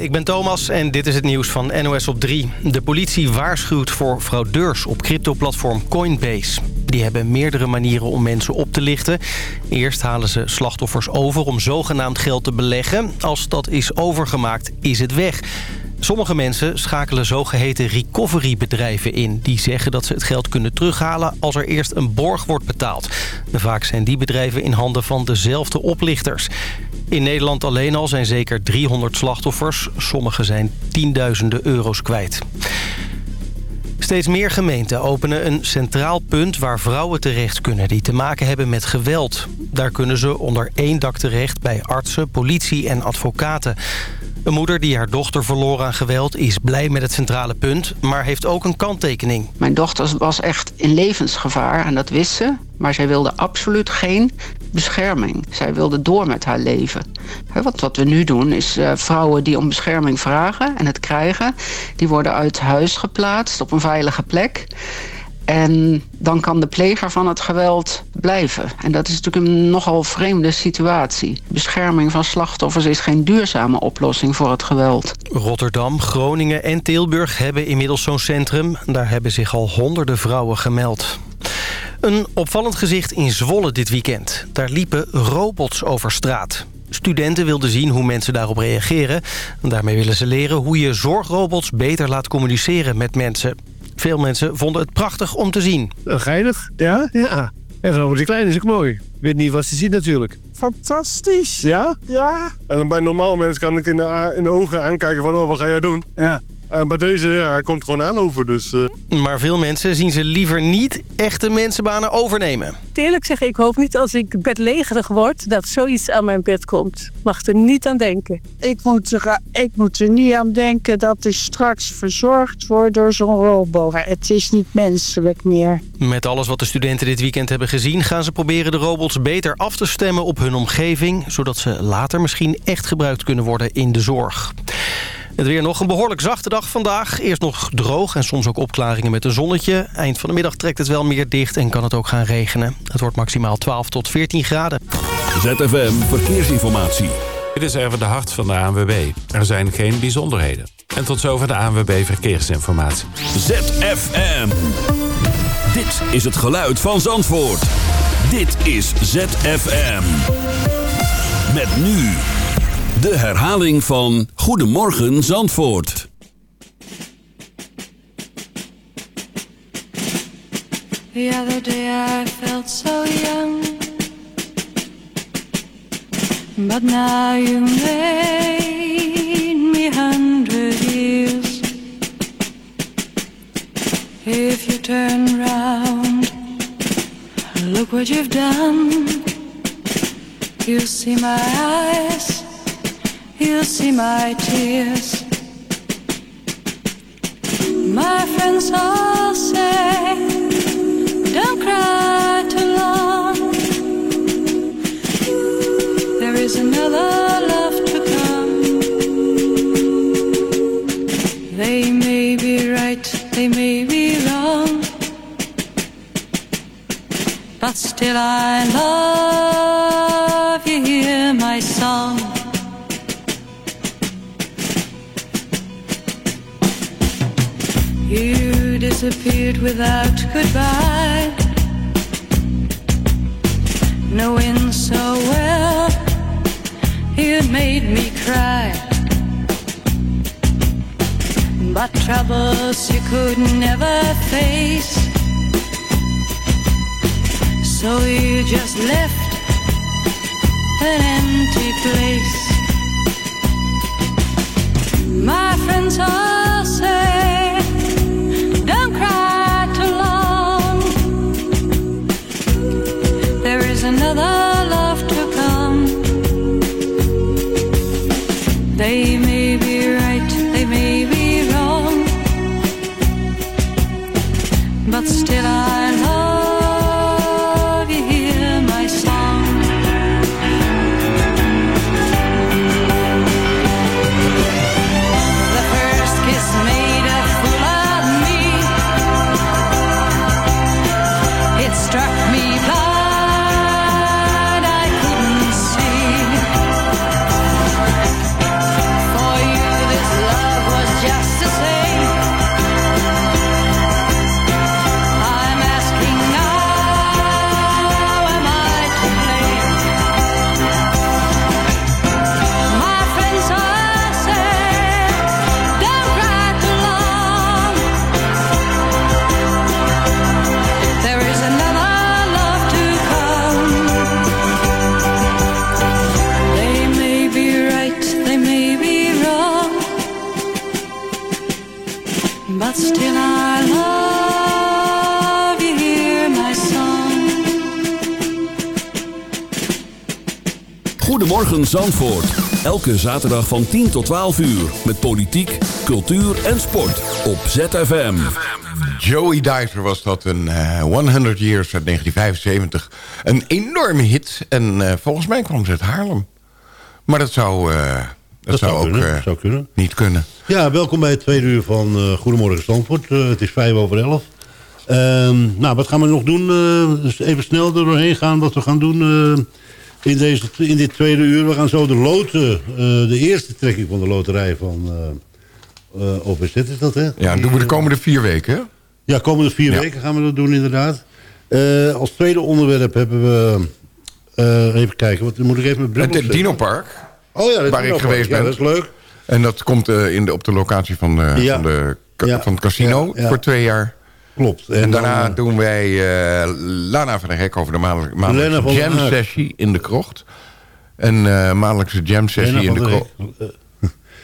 Ik ben Thomas en dit is het nieuws van NOS op 3. De politie waarschuwt voor fraudeurs op cryptoplatform Coinbase. Die hebben meerdere manieren om mensen op te lichten. Eerst halen ze slachtoffers over om zogenaamd geld te beleggen. Als dat is overgemaakt, is het weg. Sommige mensen schakelen zogeheten recovery-bedrijven in... die zeggen dat ze het geld kunnen terughalen als er eerst een borg wordt betaald. Vaak zijn die bedrijven in handen van dezelfde oplichters. In Nederland alleen al zijn zeker 300 slachtoffers. Sommigen zijn tienduizenden euro's kwijt. Steeds meer gemeenten openen een centraal punt waar vrouwen terecht kunnen... die te maken hebben met geweld. Daar kunnen ze onder één dak terecht bij artsen, politie en advocaten. Een moeder die haar dochter verloor aan geweld is blij met het centrale punt... maar heeft ook een kanttekening. Mijn dochter was echt in levensgevaar en dat wist ze. Maar zij wilde absoluut geen bescherming. Zij wilde door met haar leven. Wat, wat we nu doen is uh, vrouwen die om bescherming vragen en het krijgen... die worden uit huis geplaatst op een veilige plek... En dan kan de pleger van het geweld blijven. En dat is natuurlijk een nogal vreemde situatie. Bescherming van slachtoffers is geen duurzame oplossing voor het geweld. Rotterdam, Groningen en Tilburg hebben inmiddels zo'n centrum. Daar hebben zich al honderden vrouwen gemeld. Een opvallend gezicht in Zwolle dit weekend. Daar liepen robots over straat. Studenten wilden zien hoe mensen daarop reageren. Daarmee willen ze leren hoe je zorgrobots beter laat communiceren met mensen. Veel mensen vonden het prachtig om te zien. Geinig, ja? Ja. En zo die klein is ook mooi. Weet niet wat ze zien natuurlijk. Fantastisch. Ja? Ja. En dan bij normaal mensen kan ik in de, in de ogen aankijken van... oh, wat ga jij doen? Ja. En bij deze, ja, hij komt gewoon aan over, dus... Uh... Maar veel mensen zien ze liever niet echte mensenbanen overnemen. Eerlijk zeggen, ik hoop niet als ik bedlegerig word... dat zoiets aan mijn bed komt. Mag er niet aan denken. Ik moet er, ik moet er niet aan denken dat ik straks verzorgd word door zo'n robot. Het is niet menselijk meer. Met alles wat de studenten dit weekend hebben gezien... gaan ze proberen de robots beter af te stemmen op hun omgeving... zodat ze later misschien echt gebruikt kunnen worden in de zorg. Het weer nog een behoorlijk zachte dag vandaag. Eerst nog droog en soms ook opklaringen met een zonnetje. Eind van de middag trekt het wel meer dicht en kan het ook gaan regenen. Het wordt maximaal 12 tot 14 graden. ZFM Verkeersinformatie. Dit is even de hart van de ANWB. Er zijn geen bijzonderheden. En tot zover de ANWB Verkeersinformatie. ZFM. Dit is het geluid van Zandvoort. Dit is ZFM. Met nu... De herhaling van Goedemorgen Zandvoort. The other day I felt so young. But now you made me hundred years. If you turn round Look what you've done. You see my eyes you'll see my tears. My friends all say, don't cry too long. There is another love to come. They may be right, they may be wrong. But still I love you, hear my song. Disappeared without goodbye, knowing so well it made me cry. But troubles you could never face, so you just left an empty place. My friends all say Goedemorgen Zandvoort. Elke zaterdag van 10 tot 12 uur. Met politiek, cultuur en sport. Op ZFM. Joey Dicer was dat, een eh, 100 Years uit 1975. Een enorme hit. En eh, volgens mij kwam ze uit Haarlem. Maar dat zou, eh, dat zou, ook kunnen, eh, zou kunnen. niet kunnen. Ja, welkom bij het tweede uur van eh, Goedemorgen Zandvoort. Eh, het is vijf over elf. Ehm, nou, wat gaan we nog doen? Eh, dus even snel er doorheen gaan wat we gaan doen eh, in, deze, in dit tweede uur. We gaan zo de loten, eh, de eerste trekking van de loterij van OPZ is dat, hè? Ja, dat doen we de komende vier weken. hè? Ja, komende vier Ja. weken gaan we dat doen inderdaad. Als tweede onderwerp hebben we... even kijken, wat moet ik even met Het opzetten? Dino Park. Oh ja, waar ik geweest ben. Ja, dat is leuk. En dat komt in de, op de locatie van, Ja. van, de, van het casino voor twee jaar. Klopt. En, daarna dan, eh, doen wij eh, Lana van der Hek over de maandelijk- maandelijkse der jam sessie in de krocht. Een eh, maandelijkse jam sessie Lena in de der krocht. Hek.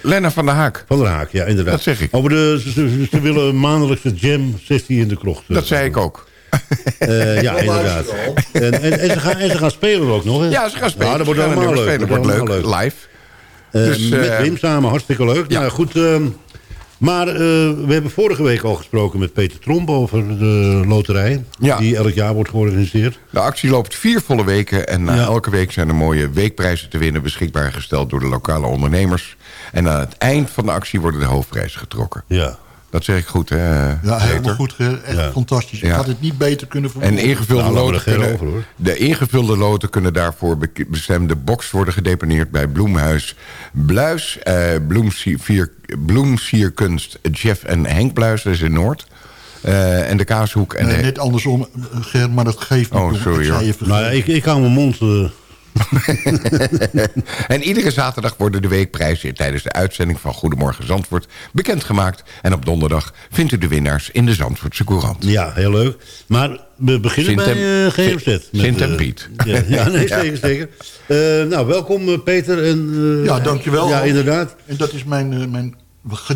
Lena van der Haak. Van der Haak, ja, inderdaad. Dat zeg ik. Over de, ze, ze- ze willen een maandelijkse jam-sessie in de krocht. eh, Dat zei ik ook. Eh, ja, inderdaad. En, en, en, ze gaan, en ze gaan spelen ook nog, hè? Ja, ze gaan spelen. Ja, dat wordt allemaal leuk. Dat wordt leuk. Live. Eh, Dus, met eh, Wim samen, hartstikke leuk. ja. Nou goed, ehm, maar eh, we hebben vorige week al gesproken met Peter Tromp over de loterij. Ja. Die elk jaar wordt georganiseerd. De actie loopt vier volle weken en na Ja. elke week zijn er mooie weekprijzen te winnen... beschikbaar gesteld door de lokale ondernemers. En aan het eind van de actie worden de hoofdprijzen getrokken. Ja. Dat zeg ik goed, hè? Ja, helemaal Peter? goed. Echt Ja. fantastisch. Ik Ja. had het niet beter kunnen En verwoorden. ingevulde Nou, loten kunnen, over, hoor. de ingevulde loten kunnen daarvoor be- bestemde box worden gedeponeerd bij Bloemhuis Bluis, eh, Bloemsier, Bloemsierkunst Jeff en Henk Bluis, dat is in Noord. Eh, en de Kaashoek. En Nee, de- net andersom, eh, Ger, maar dat geeft niet. Oh, sorry, Ik zei hoor. even- Nou ja, ik, ik hou mijn mond... eh, en iedere zaterdag worden de weekprijzen tijdens de uitzending van Goedemorgen Zandvoort bekendgemaakt. En op donderdag vindt u de winnaars in de Zandvoortse Courant. ja, heel leuk. Maar we beginnen Sint bij eh, GMZ. Sint- met, Sint en eh, Piet. Ja, ja, nee, Ja. zeker, zeker. Eh, nou, welkom Peter. En, eh, Ja, dankjewel. Ja, inderdaad. En dat is mijn, eh, mijn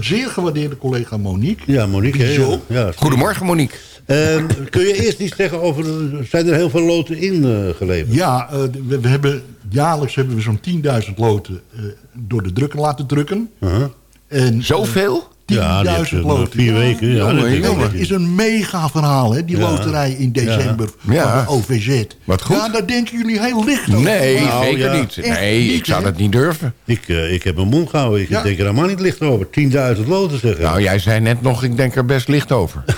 zeer gewaardeerde collega Monique. Ja, Monique. ja, Goedemorgen Monique. Ehm, kun je eerst iets zeggen over... Zijn er heel veel loten ingeleverd? Ja, eh, we, we hebben, jaarlijks hebben we zo'n 10.000 loten eh, door de drukker laten drukken. Uh-huh. En, Zoveel? Ja, die 10.000 heeft, eh, loten. vier weken, ja, jongen, dat is- jongen, dat is een mega verhaal, hè? Die Ja. loterij in december Ja. van de OVZ. Wat goed. Ja, daar denken jullie heel licht over. Nee, Nou, zeker ja. niet. Echt Nee, niet, ik zou hè? dat niet durven. Ik, eh, ik heb mijn mond gehouden. Ik Ja. denk er helemaal niet licht over. 10.000 loten zeggen. Nou, jij zei net nog, ik denk er best licht over.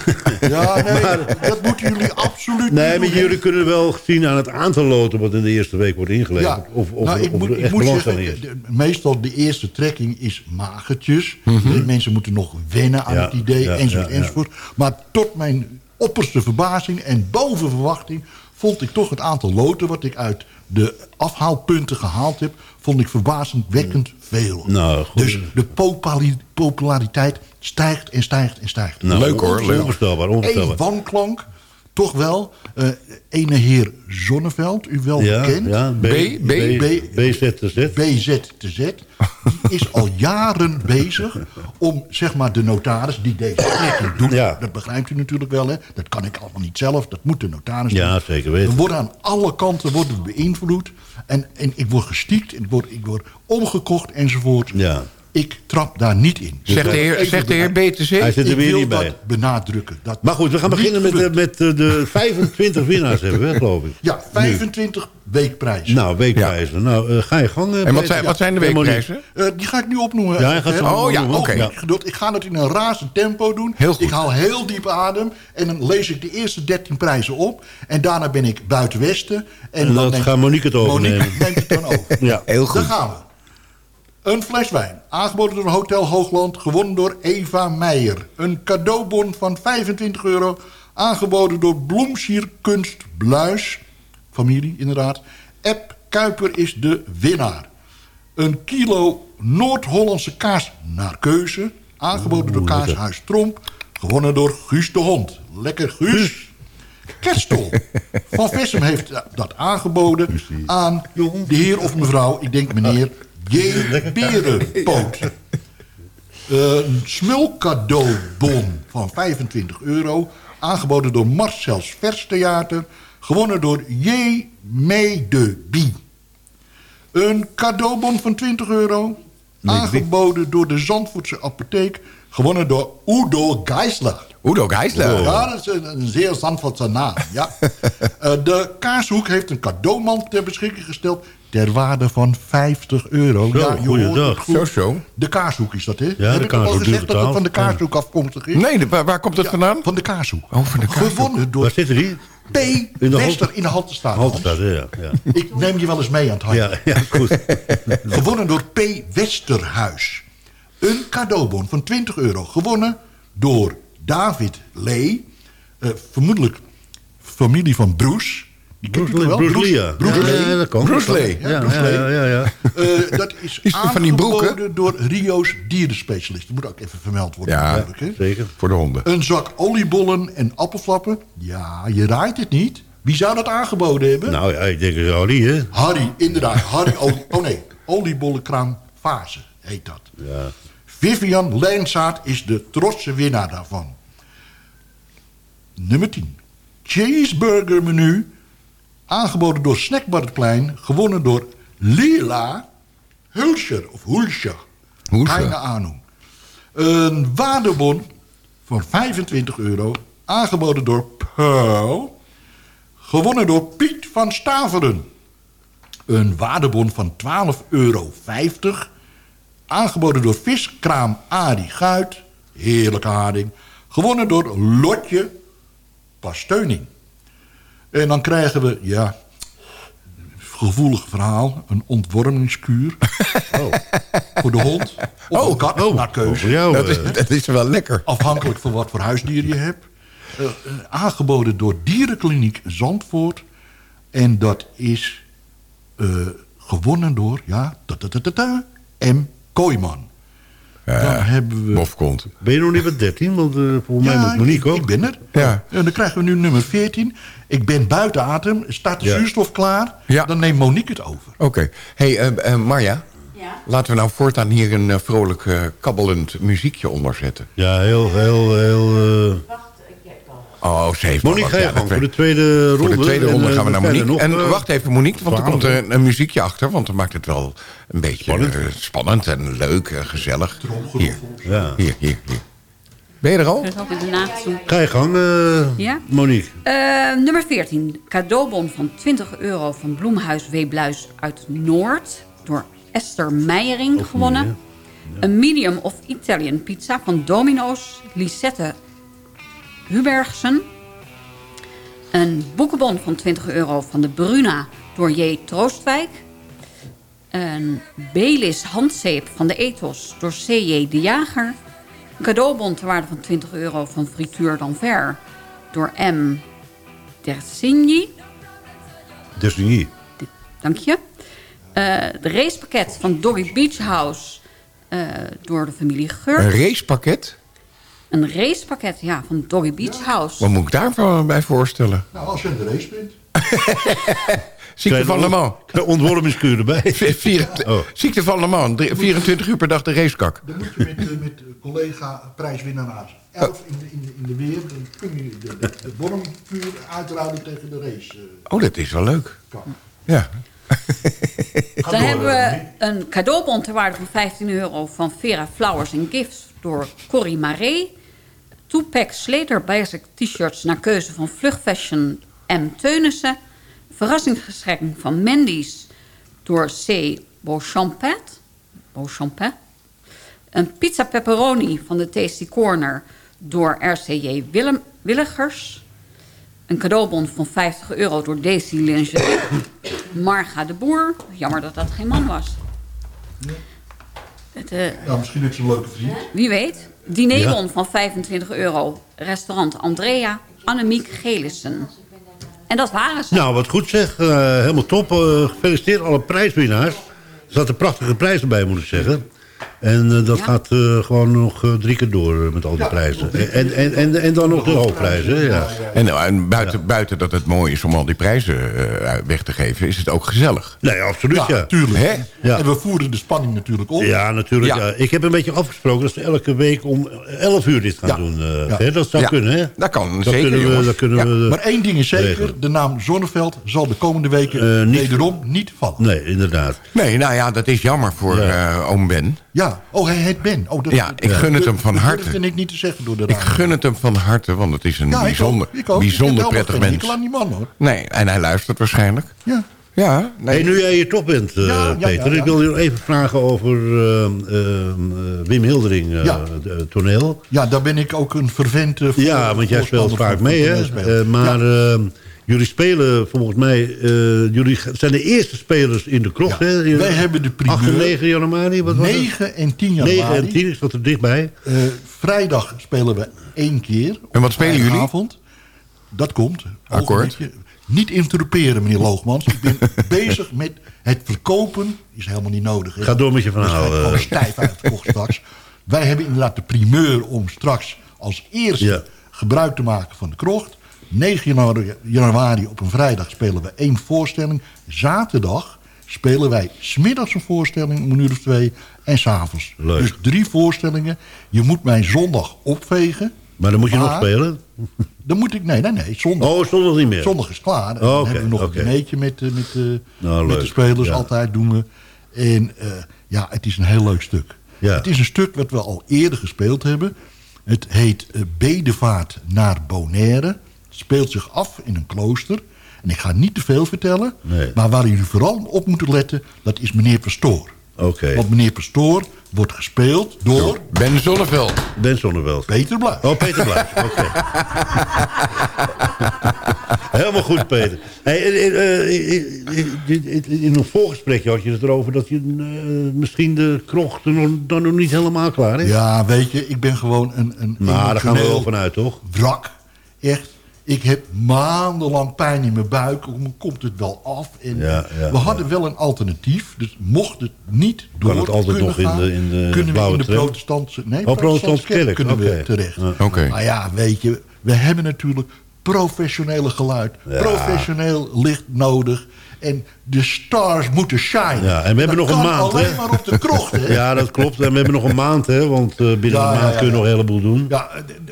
Ja, nee, dat moeten jullie absoluut nee, niet maar doen, hè? jullie kunnen wel zien aan het aantal loten... wat in de eerste week wordt ingeleverd. Ja, Of, of, nou, ik of moet, er ik moet zeggen, is. de- meestal de eerste trekking is magertjes. De mensen moeten nog wennen aan Ja, het idee, ja, enzovoort, ja, ja. enzovoort. Maar tot mijn opperste verbazing en boven verwachting... vond ik toch het aantal loten wat ik uit de afhaalpunten gehaald heb... vond ik verbazingwekkend veel. Nou, goed. Dus de populariteit stijgt en stijgt en stijgt. Nou, leuk, hoor, leuk. Onvoorstelbaar, Eén onvoorstelbaar. wanklank, toch wel. eh ene heer Zonneveld, u wel Ja, bekend. ja, B, B, B, B, BZ te Z. BZ te Z. Die is al jaren bezig om zeg maar de notaris die deze trekking doet. Ja. Dat begrijpt u natuurlijk wel. Hè? Dat kan ik allemaal niet zelf. Dat moet de notaris doen. Ja, zeker weten. We worden aan alle kanten worden we beïnvloed. En, en ik word gestiekt. Ik word, ik word omgekocht enzovoort. Ja. Ik trap daar niet in. Zegt de Dus heer, zegt de heer benadrukken. BTC? Hij zit er Ik weer wil niet bij. dat benadrukken. Dat Maar goed, we gaan beginnen met, met de 25 winnaars hebben we, geloof ik. Ja, 25 weekprijzen. Nou, weekprijzen. Nou, eh, ga je gang. eh, En wat zijn, wat zijn de weekprijzen? Eh, die ga ik nu opnoemen. Ja, hij gaat zo Oh, ja, oké. Ja. Geduld. Ik ga dat in een razend tempo doen. Heel goed. Ik haal heel diep adem. En dan lees ik de eerste 13 prijzen op. En daarna ben ik buiten Westen. En, En dan neemt- gaat Monique het overnemen. Monique neemt het dan over. Ja. Heel goed. Daar gaan we. Een fles wijn, aangeboden door Hotel Hoogland, gewonnen door Eva Meijer. Een cadeaubon van 25 euro, aangeboden door Bloemsier Kunst Bluis. Familie, inderdaad. App Kuiper is de winnaar. Een kilo Noord-Hollandse kaas naar keuze, aangeboden door Kaashuis Tromp. Gewonnen door Guus de Hond. Lekker Guus. Kerstel van Vessem heeft dat aangeboden aan de heer of mevrouw, ik denk meneer J. Berenpoot. Een smulcadeaubon van 25 euro. Aangeboden door Marcel's Verstheater. Gewonnen door J. Medebie. Een cadeaubon van 20 euro. Aangeboden door de Zandvoortse apotheek. Gewonnen door Udo Geisler. Udo Geisler. Ja, dat is een, een zeer Zandvoortse naam. Ja. Eh, de Kaashoek heeft een cadeaumand ter beschikking gesteld... ter waarde van 50 euro. Zo, ja, je hoort goeiedag. het goed. Zo, zo. De Kaashoek is dat, hè? de Heb ik al gezegd dat het van de. Kaashoek afkomstig is? Nee, de- waar, waar komt het vandaan? Van de Kaashoek. Oh, van de Kaashoek. Gewonnen door Waar zitten die? P. In de Wester in de Haltestraat. Haltestraat, ja. ja. Ik neem je wel eens mee aan het handje. Ja, ja, goed. Gewonnen door P. Westerhuis. Een cadeaubon van 20 euro. Gewonnen door David Lee. eh, vermoedelijk familie van Bruce. Bruce Lee? Bruce Lee, ja. Bruce Ja, Lee. ja, dat kan. Bruce Lee. Ja, Ja, Bruce ja, Lee. ja, ja, ja. Eh, dat is, Is van die broeken? aangeboden door Rio's dierenspecialist. Dat moet ook even vermeld worden. Ja. Zeker. Voor de honden. Een zak oliebollen en appelflappen. Ja, je raait het niet. Wie zou dat aangeboden hebben? Nou ja, ik denk niet, hè. Harry, inderdaad. Harry olie, oh nee, oliebollenkraam Fase heet dat. Ja. Vivian Lijnzaad is de trotse winnaar daarvan. Nummer 10. Cheeseburger menu. Aangeboden door Snackbar het Plein. Gewonnen door Lila Hulscher. Of Hulscher. Hulscher. Keine Ahnung. Een waardebon van 25 euro. Aangeboden door Pearl. Gewonnen door Piet van Staveren. Een waardebon van 12,50 euro. Aangeboden door viskraam Adi Guit. Heerlijke haring. Gewonnen door Lotje Pasteuning. En dan krijgen we, ja, gevoelig verhaal. Een ontwormingskuur. Oh. Voor de hond. Of een kat, oh, naar keuze. jou, Dat is, eh. dat is wel lekker. Afhankelijk van wat voor huisdier je hebt. Eh, eh, aangeboden door Dierenkliniek Zandvoort. En dat is gewonnen door, ja, ta -ta -ta -ta -ta, M. Kooiman. Dan hebben we... Bofkont. Ben je nog niet met 13? Want eh, volgens mij Ja, moet Monique ook. ik ben er. Ja. En dan krijgen we nu nummer 14. Ik ben buiten adem. Staat de Ja. zuurstof klaar? Ja. Dan neemt Monique het over. Oké. hey, eh, eh, Marja. Laten we nou voortaan hier een vrolijk kabbelend muziekje onder zetten. Ja, heel, heel, heel... eh, Oh, ze heeft Monique, nog ga je Ja, voor de tweede ronde. Voor de tweede ronde eh, gaan we naar Monique. nog, en eh, wacht even, Monique, want er komt een, een muziekje achter. Want dan maakt het wel een beetje spannend, spannend en leuk en gezellig. Hier, Ja. hier, hier, hier. Ben je er al? Ga je gang, eh, Ja? Monique. Eh, nummer 14. Cadeaubon van 20 euro van Bloemhuis Weebluis uit Noord. Door Esther Meijering gewonnen. Een medium of Italian pizza van Domino's. Lisette Hubergsen. Een boekenbon van 20 euro van de Bruna door J. Troostwijk. Een Belis handzeep van de Ethos door C.J. de Jager. Een cadeaubon ter waarde van 20 euro van Frituur d'Anvers door M. Dersigny. Destiny. Dank je. Eh, de racepakket van Doggy Beach House eh, door de familie Geur. Een racepakket? Een racepakket, ja, van Doggy Beach House. Wat moet ik daarvan bij voorstellen? Nou, als je in de race bent. Ziekte van Le Mans. De ontwormingskuur erbij. Vier- Oh. Ziekte van Le Mans. Drie- 24 uur per dag de racekak. Dan moet je met, eh, met eh, collega prijswinnaars 11 in de, in, de, in de weer. Dan kun je de, de, de wormvuur uitruilen tegen de race. eh, Oh, dat is wel leuk. kak. Ja. Dan door, hebben eh, we een cadeaubon ter waarde van 15 euro van Vera Flowers Gifts door Corrie Marais. Two-pack Slater Basic t-shirts naar keuze van Vlug Fashion M. Teunissen. Verrassingsgeschenk van Mendy's door C. Beauchampet. Beauchampet. Een pizza pepperoni van de Tasty Corner door RCJ Willem, Willigers. Een cadeaubon van 50 euro door Daisy Lingerie. Marga de Boer. Jammer dat dat geen man was. Het, eh, Nou, misschien net zo'n leuke vriend. wie weet. Dinerbon van 25 euro. Restaurant Andrea. Annemiek Gelissen. En dat waren ze. Nou, wat goed zeg. Eh, helemaal top. Eh, gefeliciteerd alle prijswinnaars. Er zaten prachtige prijzen bij, moet ik zeggen. En eh, dat gaat eh, gewoon nog eh, drie keer door met al die prijzen. En, en, en, en dan nog de hoofdprijzen, hè, ja. En, nou, en buiten, buiten dat het mooi is om al die prijzen weg te geven... is het ook gezellig. Nee, absoluut, ja. tuurlijk. Hè? Ja. En we voeren de spanning natuurlijk op. Ja, natuurlijk. Ja. Ja. Ik heb een beetje afgesproken dat ze elke week om 11 uur dit gaan Ja. doen. eh, Ja. hè? Dat zou Ja. kunnen, hè? Dat kan Dat zeker, kunnen we, dat kunnen Ja. we Maar één ding is zeker, regelen. de naam Zonneveld zal de komende weken niet- wederom niet vallen. Nee, inderdaad. Nee, nou ja, dat is jammer voor eh, oom Ben. Ja, oh, hij heet Ben. Oh, dat, Ja, ik gun het hem van dat harte. durfde ik niet te zeggen door de Ik radio. gun het hem van harte, want het is een Ja, ik bijzonder, ook, ik ook. bijzonder ik heb helemaal prettig mens. aan die man, hoor. Nee, en hij luistert waarschijnlijk. Ja. Ja, nee. Hey, nu jij hier toch bent, eh, Ja, ja, Peter. ja, ja. Ik wil je even vragen over eh, eh, Wim Hildering, eh, Ja. de- toneel. ja, daar ben ik ook een vervent eh, voor- Ja, want jij speelt vaak mee, hè? Eh, maar Ja. eh, jullie spelen volgens mij... eh, jullie zijn de eerste spelers in de krocht, Ja. hè? Wij hebben de primeur. 8 en 9 januari, wat was het? 9 en 10 januari. 9 en 10, is dat er dichtbij? Eh, vrijdag spelen we één keer. En wat spelen jullie? Avond. Dat komt. Akkoord. Niet interruperen, meneer Loogmans. Ik ben bezig met het verkopen. Is helemaal niet nodig. hè. Ga door met je verhaal, is eh. stijf uitverkocht straks. Wij hebben inderdaad de primeur om straks als eerste Ja. gebruik te maken van de krocht. 9 januari, januari op een vrijdag spelen we één voorstelling. Zaterdag spelen wij smiddags een voorstelling om een uur of twee. En s'avonds. Dus drie voorstellingen. Je moet mij zondag opvegen. Maar dan moet je nog spelen? Dan moet ik... Nee, nee, nee. Zondag. Oh, zondag niet meer? Zondag is klaar. Oh, dan oké, hebben we nog een dinertje met, eh, met, eh, Nou, met de spelers. Ja. Altijd doen we. En eh, ja, het is een heel leuk stuk. Ja. Het is een stuk wat we al eerder gespeeld hebben. Het heet Bedevaart naar Bonaire. Speelt zich af in een klooster. En ik ga niet te veel vertellen. Nee. Maar waar jullie vooral op moeten letten, dat is meneer Pastoor. Oké. Want meneer Pastoor wordt gespeeld door Ben Zonneveld. Ben Zonneveld. Peter Bluis. Oh, Peter Bluis. Oké. Helemaal goed, Peter. Hey, eh, eh, eh, in- een voorgesprekje had je het erover... dat je misschien de krocht dan nog niet helemaal klaar is. Ja, weet je, ik ben gewoon een, een Maar daar gaan we wel vanuit, toch? wrak. Echt. Ik heb maandenlang pijn in mijn buik. Hoe komt het wel af? En Ja, ja, we hadden wel een alternatief. Dus mocht het niet door Kan het altijd kunnen nog in de- in de kunnen we in de protestantse... Nee, Oh, protestantse kerk, kunnen we terecht. Maar ja, weet je, we hebben natuurlijk professionele geluid. Ja. Professioneel licht nodig. En de stars moeten shine. Ja, en we hebben Dat nog een maand, alleen hè? maar op de krocht, hè? Ja, dat klopt. En we hebben nog een maand, hè? Want eh, binnen Ja, een maand ja, kun je nog een heleboel doen. Ja,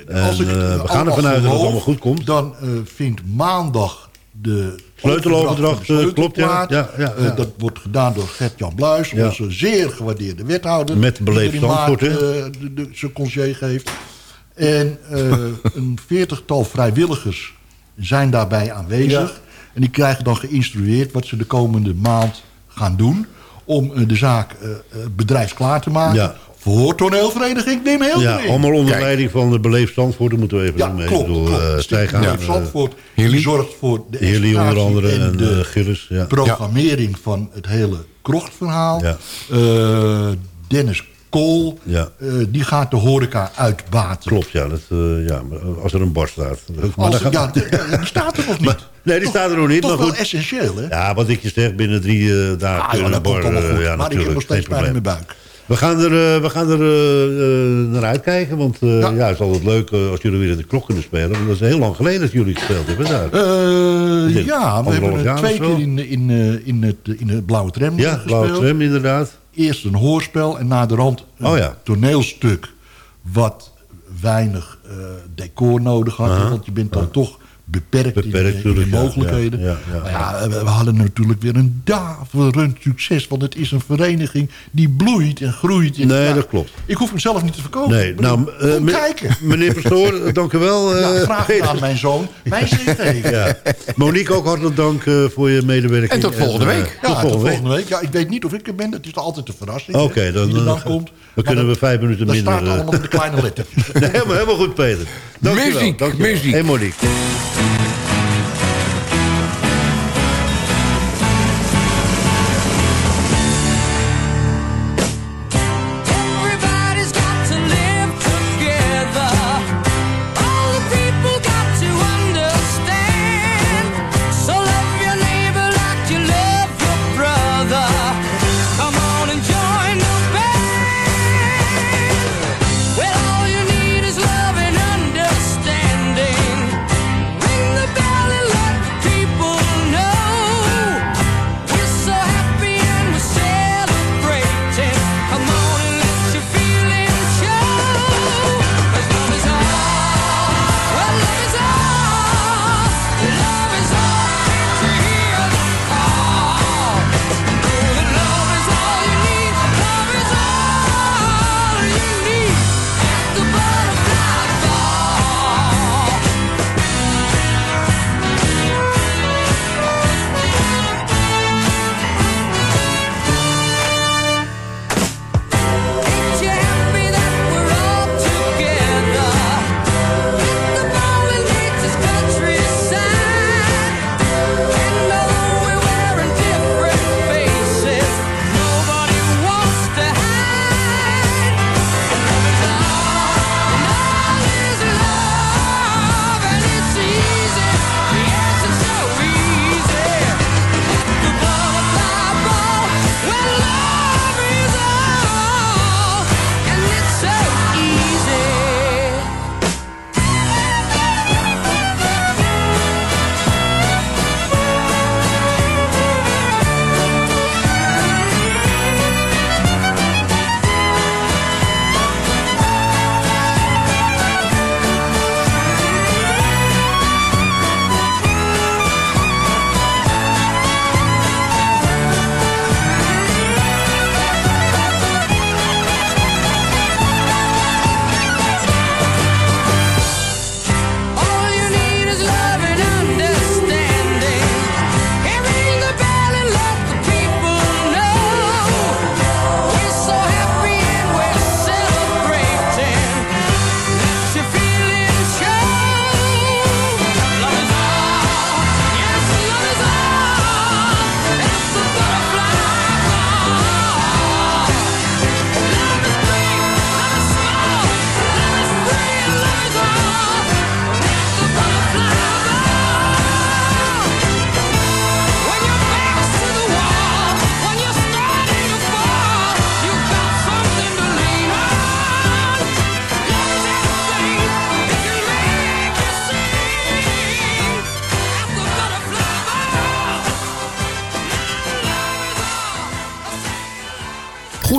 En, als ik eh, we gaan ervan uit dat het allemaal goed komt. Dan eh, vindt maandag de Sleuteloverdracht, eh, klopt, ja. Ja, ja, Eh, dat wordt gedaan door Gert-Jan Bluis, onze zeer gewaardeerde wethouder. Met beleefd Zandvoort, hè? eh, de- zijn congé geeft. En eh, een veertigtal vrijwilligers zijn daarbij aanwezig. En die krijgen dan geïnstrueerd wat ze de komende maand gaan doen... om eh, de zaak eh, eh, bedrijfsklaar te maken... Ja. voor toneelvereniging Wim Ja, Hildering. allemaal onder Kijk. leiding van de Beleefd Zandvoort. Moeten we even Ja, noemen. klopt. Bedoel, klopt. eh, Stichting zij gaan... Beleefd eh, Zandvoort, Hilly? die zorgt voor de Hilly onder andere en, en de Gilles, ja. programmering van het hele krochtverhaal. Ja. Eh, Dennis Kool, Ja. eh, die gaat de horeca uitbaten. Klopt, ja. Dat, eh, ja maar als er een bar staat. Maar Als, gaat- ja, de- die staat er nog niet. Maar- nee, die Toch- staat er nog niet. Toch maar wel goed. essentieel, hè? Ja, wat ik je zeg, binnen drie eh, dagen Ah, dat komt bar... eh, goed. ja, maar ik heb nog natuurlijk, steeds geen pijn in mijn buik. We gaan er, eh, we gaan er eh, eh, naar uitkijken, want eh, Ja. ja. het is altijd leuk eh, als jullie weer in de klok kunnen spelen. Want dat is heel lang geleden dat jullie gespeeld hebben daar. Eh, ja, we hebben twee keer in, in, eh, in, het, in het Blauwe Tram ja, gespeeld. Blauwe Tram inderdaad. Eerst een hoorspel en na de rand een Oh ja. toneelstuk... wat weinig eh, decor nodig had. Aha. Want je bent dan toch beperkt, Beperkt, in, de- in de tuurlijk, ja, mogelijkheden. ja, ja, ja. maar ja, we, we hadden natuurlijk weer een daverend succes. Want het is een vereniging die bloeit en groeit. En, Nee, ja, dat klopt. Ik hoef hem zelf niet te verkopen. Nee, nou, eh, kom me- kijken. meneer Pastoor, dank u wel. Ja, eh, graag gedaan, mijn zoon. Mijn zegen. Ja. Monique, ook hartelijk dank eh, voor je medewerking. En tot volgende week. Ja, tot volgende week. week. Ja, ik weet niet of ik er ben. Het is altijd een verrassing. Oké, hè, dan, er dan eh, komt. dan kunnen dat- we vijf minuten Dat minder... staat eh, allemaal in de kleine. Nee, helemaal, helemaal goed, Peter. Dank je wel, Muziek, dank je wel. muziek. Hey, Monique. Thank you.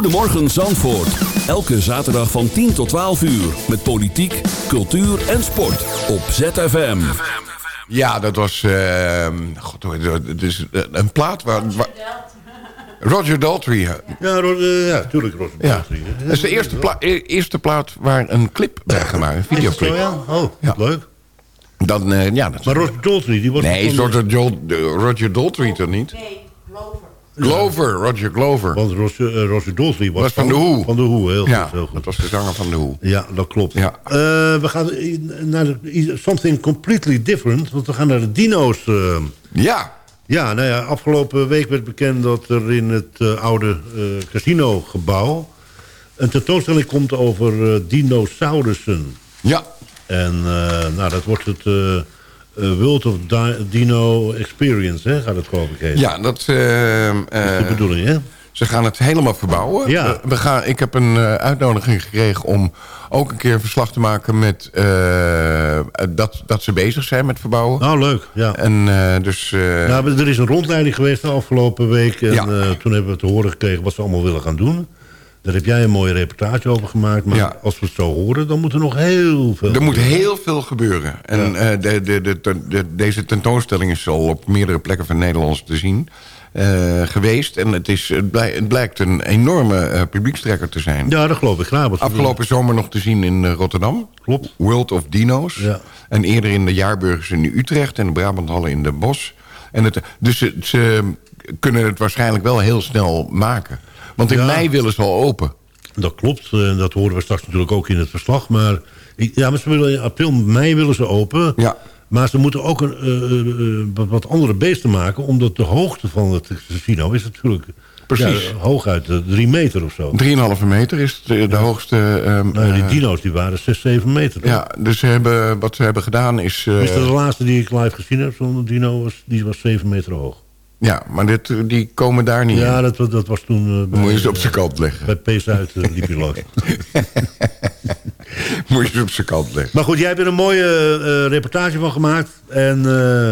Goedemorgen Zandvoort. Elke zaterdag van 10 tot 12 uur. Met politiek, cultuur en sport. Op ZFM. Ja, dat was... eh, God, het is een plaat waar... waar- Roger Daltrey. Ja, Ja, Ro- ja tuurlijk, Roger Ja. Daltrey. Dat is de eerste, pla- e- eerste plaat waar een clip bij gemaakt, een videoclip. Zo, ja? Oh, Ja. leuk. Dan, eh, ja, dat Maar Roger Daltrey, die was... Nee, Roger, Daltrey toch niet? Glover, Roger Glover. Want Roger, eh, Roger was, Was van de Who. Van de Who, heel Ja, goed. Heel goed. dat was de zanger van de Hoe. Ja, dat klopt. Ja. Eh, we gaan naar de- something completely different. Want we gaan naar de dino's. eh. Ja, ja, nou ja, afgelopen week werd bekend dat er in het oude casinogebouw... een tentoonstelling komt over dinosaurussen. ja. En nou, dat wordt het World of Di- Dino Experience, hè, gaat het geloof ik heten. Ja, dat... eh, Dat is de eh, bedoeling, hè? Ze gaan het helemaal verbouwen. Ja. We, we gaan, ik heb een eh, uitnodiging gekregen om ook een keer verslag te maken met eh, dat, dat ze bezig zijn met verbouwen. Nou, leuk, ja. En eh, dus... eh, Nou, er is een rondleiding geweest de afgelopen week. En Ja. eh, toen hebben we te horen gekregen wat ze allemaal willen gaan doen. Daar heb jij een mooie reportage over gemaakt. Maar Ja. als we het zo horen, dan moet er nog heel veel... er moet heel veel gebeuren. En eh, de, de, de, de- de- deze tentoonstelling is al op meerdere plekken van Nederland te zien eh, geweest. En het, is, het, blij- het blijkt een enorme eh, publiekstrekker te zijn. Ja, dat geloof ik graag. Afgelopen zomer nog te zien in Rotterdam. Klopt. World of Dino's. Ja. En eerder in de Jaarburgers in Utrecht en de Brabanthallen in de Bos. En het, dus ze kunnen het waarschijnlijk wel heel snel maken. Want in Ja. mei willen ze al open. Dat klopt. En dat horen we straks natuurlijk ook in het verslag. Maar, ja, maar ze willen in april, mei willen ze open. Ja. Maar ze moeten ook een, eh, eh, eh, wat- andere beesten maken. Omdat de hoogte van het casino is natuurlijk... Precies. Ja, hooguit eh, drie meter of zo. 3,5 meter is de, de hoogste... Nou, ja, die eh, dino's die waren 6, 7 meter. toch? ja, dus ze hebben, wat ze hebben gedaan is... eh, Is dat de laatste die ik live gezien heb? Zo'n dino was, die was 7 meter hoog. Ja, maar dit, die komen daar niet Ja, dat, dat was toen... eh, moet je ze op eh, zijn kant leggen. Bij P-Zuid eh, liep je langs. Moet je ze op zijn kant leggen. Maar goed, jij hebt er een mooie eh, reportage van gemaakt. En,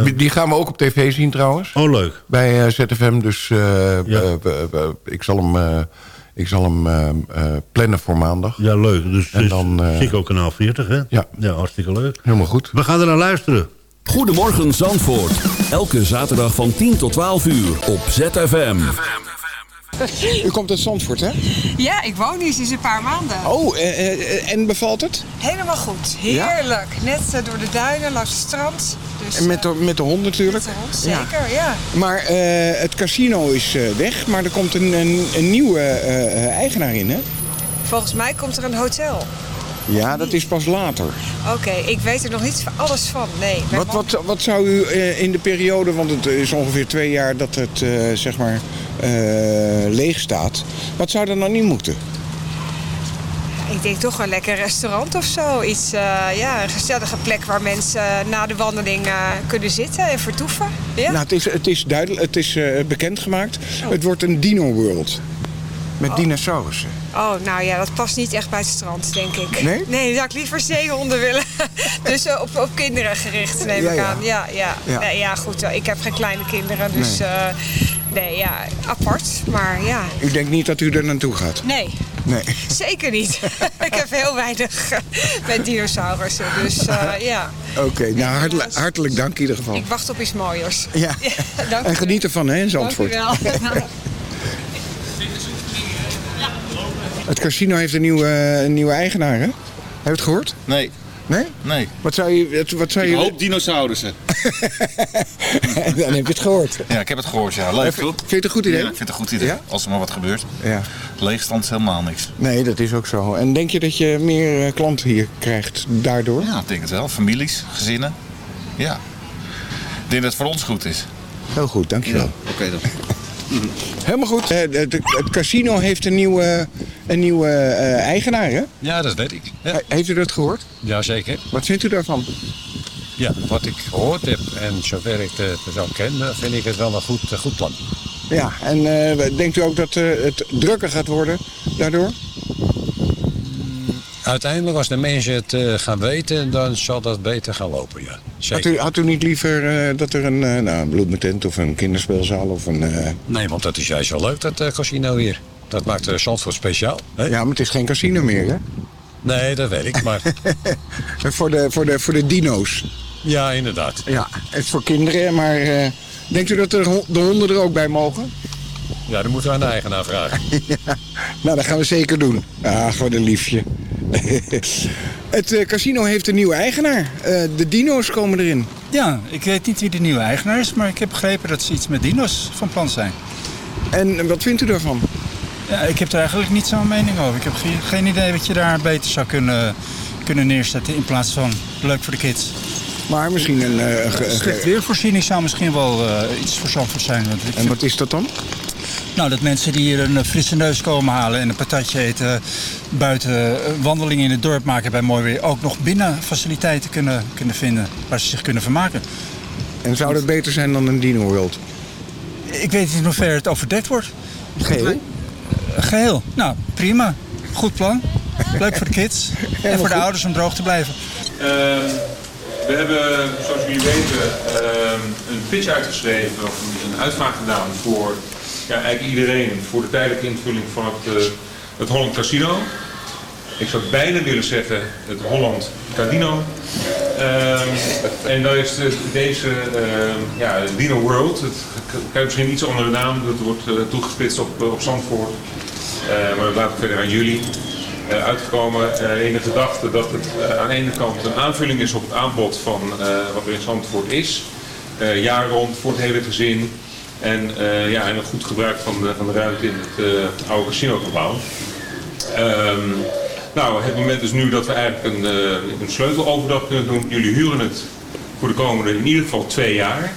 eh, Die- gaan we ook op tv zien trouwens. oh, leuk. Bij eh, ZFM, dus eh, Ja. ik zal hem, eh, ik zal hem eh, eh, plannen voor maandag. Ja, leuk. Dus, En dan, eh, Zico kanaal 40, hè? Ja. Ja, hartstikke leuk. Helemaal goed. We gaan er naar luisteren. Goedemorgen Zandvoort. Elke zaterdag van 10 tot 12 uur. Op ZFM. U komt uit Zandvoort, hè? Ja, ik woon hier sinds een paar maanden. Oh, eh, eh, en bevalt het? Helemaal goed. Heerlijk. Net eh, door de duinen, langs het strand. Dus, En met de, met de hond natuurlijk. met de hond, zeker, ja. Maar eh, het casino is eh, weg, maar er komt een, een, een nieuwe eh, eh, eigenaar in, hè? Volgens mij komt er een hotel. Ja, dat is pas later. Oké, ik weet er nog niet van- alles van. Nee. Wat, wat, wat zou u eh, in de periode, want het is ongeveer twee jaar dat het eh, zeg maar eh, leeg staat. Wat zou er nou niet moeten? Ik denk toch een lekker restaurant of zo. Iets, ja, een gezellige plek waar mensen na de wandeling kunnen zitten en vertoeven. Ja? Nou, het is, het is, duidelijk, het is bekendgemaakt. Het wordt een Dino Met dinosaurussen. Oh, nou ja, dat past niet echt bij het strand, denk ik. Nee? Nee, dan zou ik liever zeehonden willen. dus eh, op, op kinderen gericht, neem Ja, ik aan. Ja, ja. Ja. Nee, ja, goed. eh, Ik heb geen kleine kinderen, dus... Nee. Nee, nee ja, apart. Maar ja, U denkt niet dat u er naartoe gaat? nee. Nee. Zeker niet. ik heb heel weinig eh, met dinosaurussen, dus eh, ja. Oké, nou hartelijk, hartelijk dank in ieder geval. Ik wacht op iets mooiers. Ja. dank En geniet ervan, hè, in Dank u Zandvoort. wel. Het casino heeft een nieuwe, een nieuwe eigenaar, hè? Heb je het gehoord? Nee. Nee? Nee. Wat zou je... wat- zou Ik je... hoop dinosaurussen. Dan heb je het gehoord. Ja, ik heb het gehoord, ja. Leuk, Vind- toch? vind je het een goed idee? Ja, ik vind het een goed idee. Ja? Als er maar wat gebeurt. Ja. Leegstand is helemaal niks. Nee, dat is ook zo. En denk je dat je meer eh, klanten hier krijgt daardoor? Ja, ik denk het wel. Families, gezinnen. Ja. Ik denk dat het voor ons goed is. Heel goed, dankjewel. Oké dan. Helemaal goed. Eh, Het, het casino heeft een nieuwe, een nieuwe eh, eigenaar, hè? Ja, dat weet ik. Ja. Heeft u dat gehoord? Jazeker. Wat vindt u daarvan? Ja, wat ik gehoord heb en zover ik het zo ken, vind ik het wel een goed, goed plan. Ja, en eh, denkt u ook dat eh, het drukker gaat worden daardoor? Uiteindelijk, als de mensen het eh, gaan weten, dan zal dat beter gaan lopen, ja. Had u, had u niet liever eh, dat er een, eh, nou, een bloedmetent of een kinderspeelzaal of een... Nee, want dat is juist wel leuk, dat casino hier. Dat maakt uh, Zandvoort speciaal. Hè? Ja, maar het is geen casino meer, hè? Nee, dat weet ik, maar... voor, de, voor, de, voor de dino's. Ja, inderdaad. Ja, het is voor kinderen, maar uh, denkt u dat er de honden er ook bij mogen? Ja, dan moeten we aan de eigenaar vragen. ja, nou, dat gaan we zeker doen. Ah, gewoon een liefje. het uh, casino heeft een nieuwe eigenaar. Uh, de dino's komen erin. Ja, ik weet niet wie de nieuwe eigenaar is, maar ik heb begrepen dat ze iets met dino's van plan zijn. En wat vindt u daarvan? Ja, ik heb er eigenlijk niet zo'n mening over. Ik heb geen, idee wat je daar beter zou kunnen, kunnen neerzetten in plaats van leuk voor de kids. Maar misschien een... Uh, een slecht weervoorziening zou misschien wel uh, iets voor Zandvoort zijn. En wat is dat dan? Nou, dat mensen die hier een frisse neus komen halen en een patatje eten... buiten wandelingen in het dorp maken bij mooi weer... ook nog binnen faciliteiten kunnen, kunnen vinden waar ze zich kunnen vermaken. En zou dat beter zijn dan een Dino World? Ik weet niet in hoeverre het overdekt wordt. Geheel? Geheel. Nou, prima. Goed plan. Leuk voor de kids. en voor de ouders om droog te blijven. Uh, we hebben, zoals jullie weten, uh, een pitch uitgeschreven, of een uitvraag gedaan voor ja, eigenlijk iedereen voor de tijdelijke invulling van het, uh, het Holland Casino. Ik zou bijna willen zeggen het Holland Casino. Uh, en dan is de, deze ja, Dino World, het krijgt misschien iets andere naam, dat wordt toegespitst op, op Zandvoort. Uh, maar dat laat ik verder aan jullie. Uh, uitgekomen uh, in de gedachte dat het aan de ene kant een aanvulling is op het aanbod van wat er in Zandvoort is. jaar rond voor het hele gezin. En, ja, en een goed gebruik van de, van de ruimte in het oude casinogebouw. Um, nou, het moment is nu dat we eigenlijk een, een sleuteloverdag kunnen doen. Jullie huren het voor de komende in ieder geval twee jaar.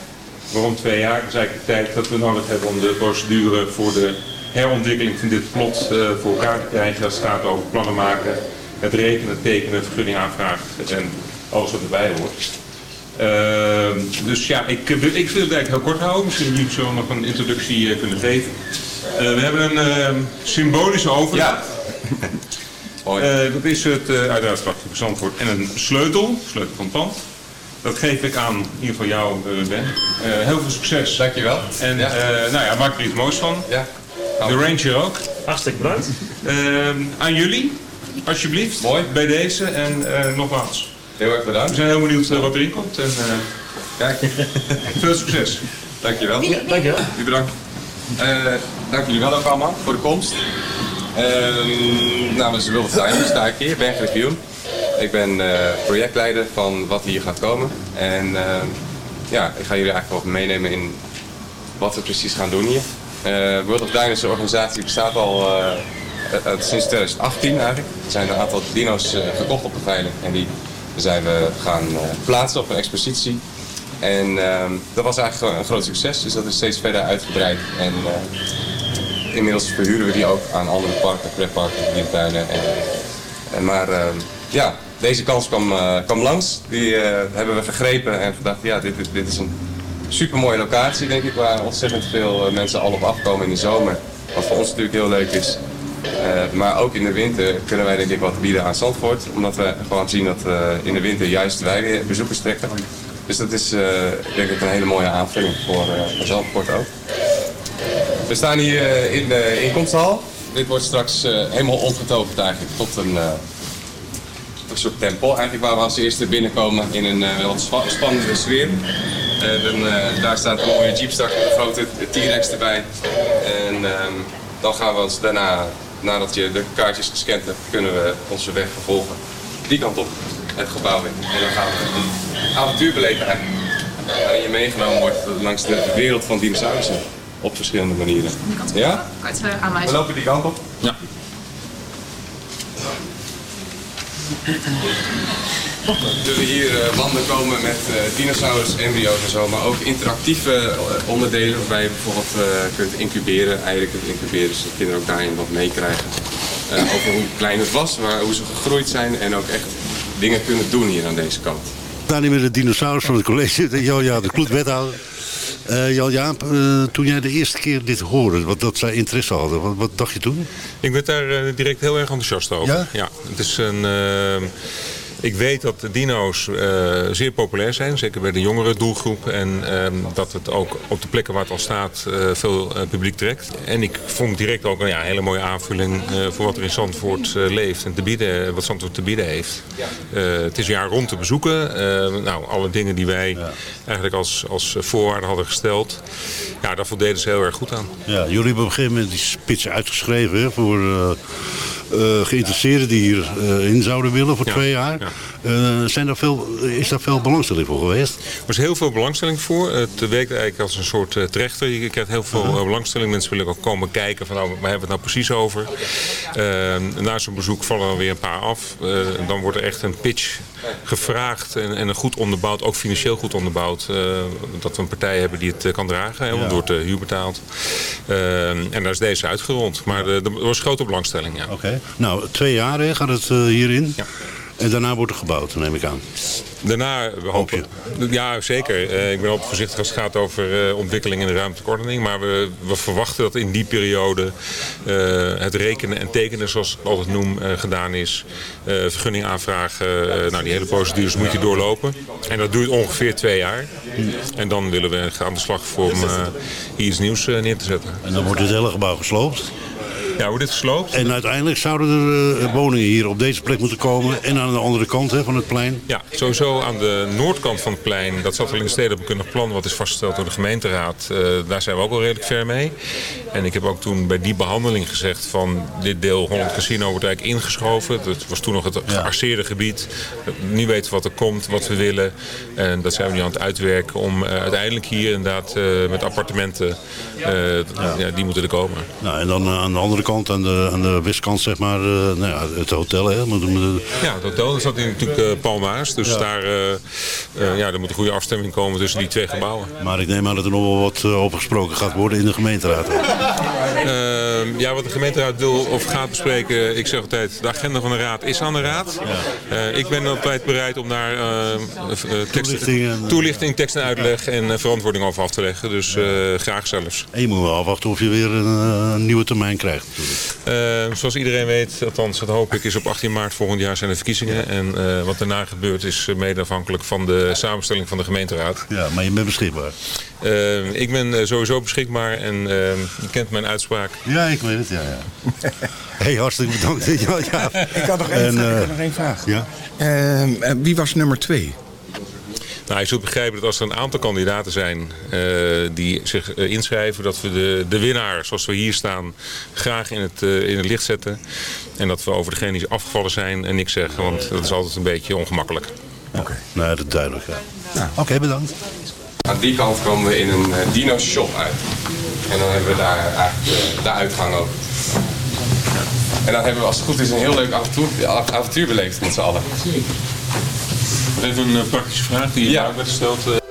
Waarom twee jaar? Dat is eigenlijk de tijd dat we nodig hebben om de procedure voor de herontwikkeling van dit plot uh, voor elkaar te krijgen. Als het gaat over plannen maken, het rekenen, tekenen, vergunning aanvragen en alles wat erbij hoort. Uh, dus ja, ik, ik wil het eigenlijk heel kort houden. Misschien jullie zo nog een introductie uh, kunnen geven. we hebben een ehm, symbolische overdracht. Ja. dat is het uiteraard prachtige Zandvoort en een sleutel, sleutel van het pand. Dat geef ik aan, in ieder geval jou, Ben. heel veel succes. Dankjewel. En ja. nou ja, maak er iets moois van. Ja. De Ranger ook. Hartstikke bedankt. Uh, aan jullie, alsjeblieft. Mooi. Bij deze en uh, nogmaals. Heel erg bedankt. We zijn heel benieuwd uh, wat erin komt. En, Kijk. veel succes. Dankjewel. Ja, dankjewel. U bedankt. dank jullie wel ook allemaal voor de komst. namens Wilde Tuin sta ik hier, Ben Griffioen. Ik ben projectleider van wat hier gaat komen. En ja, ik ga jullie eigenlijk wel meenemen in wat we precies gaan doen hier. Uh, World of Dino's organisatie bestaat al uh, uh, sinds 2018 eigenlijk. Er zijn een aantal dino's gekocht op de veiling en die zijn we gaan plaatsen op een expositie. En ehm, dat was eigenlijk een groot succes, dus dat is steeds verder uitgebreid. En inmiddels verhuren we die ook aan andere parken, pretparken, dierentuinen. En, en maar ehm, ja, deze kans kwam, kwam langs. Die hebben we gegrepen en gedacht, ja, dit, dit, dit is een super mooie locatie, denk ik, waar ontzettend veel mensen al op afkomen in de zomer. Wat voor ons natuurlijk heel leuk is. Uh, maar ook in de winter kunnen wij denk ik wat bieden aan Zandvoort. Omdat we gewoon zien dat uh, in de winter juist wij bezoekers trekken. Dus dat is uh, denk ik een hele mooie aanvulling voor, voor Zandvoort ook. We staan hier in de inkomsthal. Dit wordt straks helemaal omgetoverd eigenlijk tot een, soort tempel. Eigenlijk waar we als eerste binnenkomen in een wel spannende sfeer. Dan, daar staat een mooie jeep straks met een grote T-Rex erbij. En um, dan gaan we ons daarna, nadat je de kaartjes gescand hebt, kunnen we onze weg vervolgen. Die kant op, het gebouw in. En dan gaan we een avontuur beleven eigenlijk. Waarin je meegenomen wordt langs de wereld van dinosaurussen. Op verschillende manieren. Die kant op. Ja? Aanwijzen? We lopen die kant op. Ja. We zullen hier uh, wanden komen met uh, dinosaurus, embryo's en zo, maar ook interactieve uh, onderdelen waarbij je bijvoorbeeld kunt incuberen, eieren kunt incuberen, zodat kinderen ook daarin wat meekrijgen. over hoe klein het was, waar, hoe ze gegroeid zijn en ook echt dingen kunnen doen hier aan deze kant. Dani met de dinosaurus van het college, Jan de kloedwethouder. Uh, Jan Jaap, uh, toen jij de eerste keer dit hoorde, wat dat zij interesse hadden, wat, wat dacht je toen? Ik werd daar uh, direct heel erg enthousiast over. Ja? ja het is een Ik weet dat de dino's eh, zeer populair zijn, zeker bij de jongere doelgroep. En ehm, dat het ook op de plekken waar het al staat eh, veel eh, publiek trekt. En ik vond direct ook ja, een hele mooie aanvulling voor wat er in Zandvoort leeft en te bieden, wat Zandvoort te bieden heeft. Het is een jaar rond te bezoeken. Nou, alle dingen die wij eigenlijk als, als voorwaarden hadden gesteld, ja, daar voldeden ze heel erg goed aan. Ja, jullie hebben op een gegeven moment die spits uitgeschreven voor geïnteresseerden die hierin in zouden willen voor twee jaar. Ja. Eh, zijn daar veel, is daar veel belangstelling voor geweest? Er was heel veel belangstelling voor. Het werkt eigenlijk als een soort eh, trechter. Je krijgt heel veel Uh-huh. eh, belangstelling. Mensen willen ook komen kijken van nou, waar hebben we het nou precies over. Eh, na zo'n bezoek vallen er weer een paar af. Eh, dan wordt er echt een pitch gevraagd en, en een goed onderbouwd, ook financieel goed onderbouwd. eh, dat we een partij hebben die het eh, kan dragen, want Ja. wordt de huur betaald. Eh, en daar is deze uitgerond. Maar eh, er was grote belangstelling, ja. Oké. Nou, twee jaar hè, gaat het eh, hierin. En daarna wordt er gebouwd, neem ik aan. Daarna we hopen Ja, zeker. Eh, ik ben ook voorzichtig als het gaat over eh, ontwikkeling in de ruimtelijke ordening. Maar we, we verwachten dat in die periode eh, het rekenen en tekenen, zoals ik het altijd noem, gedaan is. Vergunning aanvragen. nou, die hele procedures moet je doorlopen. En dat duurt ongeveer twee jaar. En dan willen we gaan aan de slag voor om hier iets nieuws neer te zetten. En dan wordt het hele gebouw gesloopt. Ja, wordt dit gesloopt? En uiteindelijk zouden er eh, woningen hier op deze plek moeten komen. En aan de andere kant hè, van het plein. Ja, sowieso aan de noordkant van het plein. Dat zat al in het stedenbekundig plan wat is vastgesteld door de gemeenteraad. Eh, daar zijn we ook al redelijk ver mee. En ik heb ook toen bij die behandeling gezegd van dit deel Holland Casino wordt eigenlijk ingeschoven. Dat was toen nog het gearseerde gebied. Nu weten we wat er komt, wat we willen. En dat zijn we nu aan het uitwerken om eh, uiteindelijk hier inderdaad eh, met appartementen, eh, ja. die moeten er komen. Nou, en dan aan de andere kant, aan de, aan de westkant, zeg maar, eh, nou ja, het hotel. Hè, moet, moet- Ja, het hotel zat in natuurlijk eh, Palmaas. Dus daar, eh, ja, er moet een goede afstemming komen tussen die twee gebouwen. Maar ik neem aan dat er nog wel wat over gesproken gaat worden in de gemeenteraad. Ehm, ja, wat de gemeenteraad wil of gaat bespreken, ik zeg altijd, de agenda van de raad is aan de raad. Ik ben altijd bereid om daar eh, eh, teksten- Toelichting en- toelichting, tekst en uitleg en verantwoording over af te leggen. Dus graag zelfs. En je moet wel afwachten of je weer een, een nieuwe termijn krijgt. Eh, zoals iedereen weet, althans dat hoop ik, is op 18 maart volgend jaar zijn de verkiezingen. En eh, wat daarna gebeurt is eh, mede afhankelijk van de samenstelling van de gemeenteraad. Ja, maar je bent beschikbaar. Eh, ik ben sowieso beschikbaar en je kent mijn uitspraak. Ja, ik weet het, ja. ja. hey, hartstikke bedankt. ja, ja. Ik had nog één vraag. ik eh, had nog één vraag. Ja? Ehm, eh, wie was nummer twee? Nou, je zult begrijpen dat als er een aantal kandidaten zijn eh, die zich eh, inschrijven, dat we de, de winnaar, zoals we hier staan, graag in het, eh, in het licht zetten. En dat we over degene die afgevallen zijn en niks zeggen, want dat is altijd een beetje ongemakkelijk. Oké. Nee, dat is duidelijk. Ja. Oké, bedankt. Aan die kant komen we in een eh, dino shop uit. En dan hebben we daar eigenlijk de uitgang ook. En dan hebben we als het goed is een heel leuk avontuur, avontuur beleefd met z'n allen. Even een eh, praktische vraag die je Ja. ja. werd gesteld.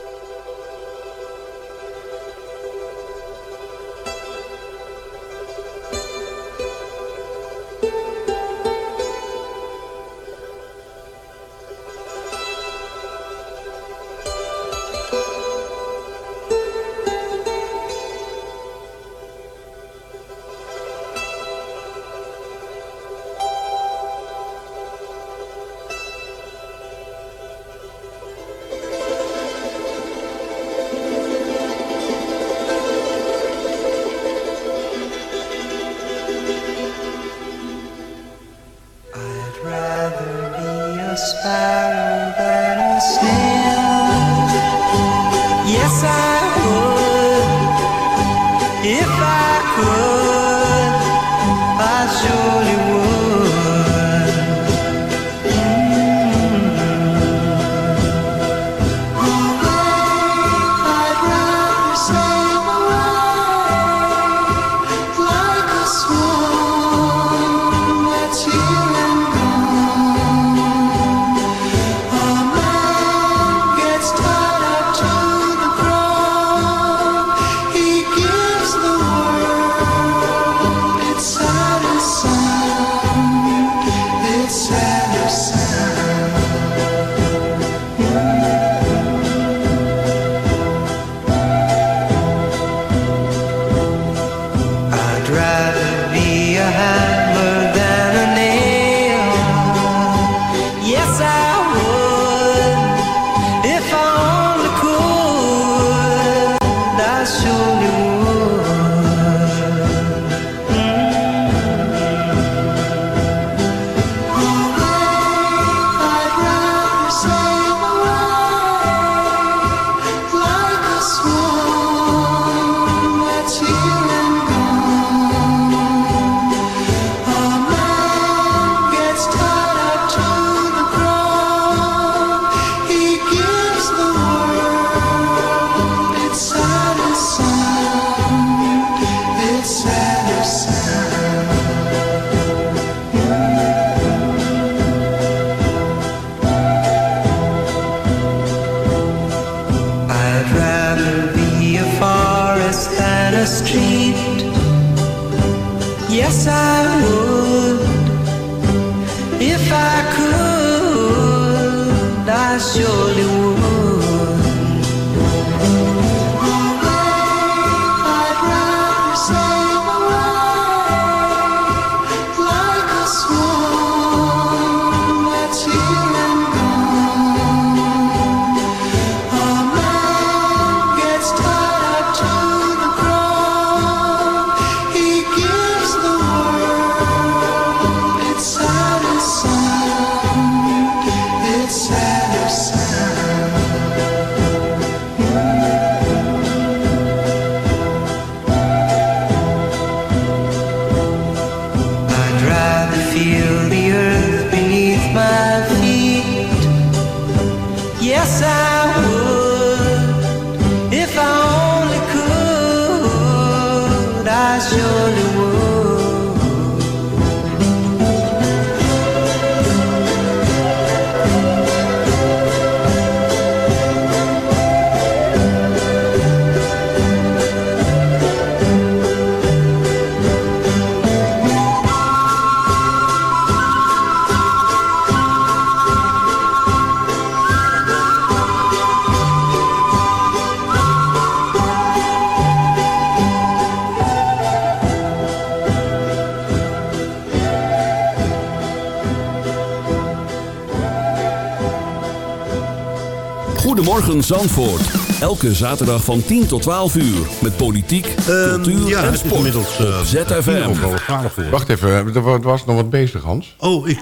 Zandvoort. Elke zaterdag van 10 tot 12 uur. Met politiek, cultuur Ehm, ja, en het is sport. inmiddels, eh, op ZFM. Wacht even, er wa- was nog wat bezig, Hans. Oh, ik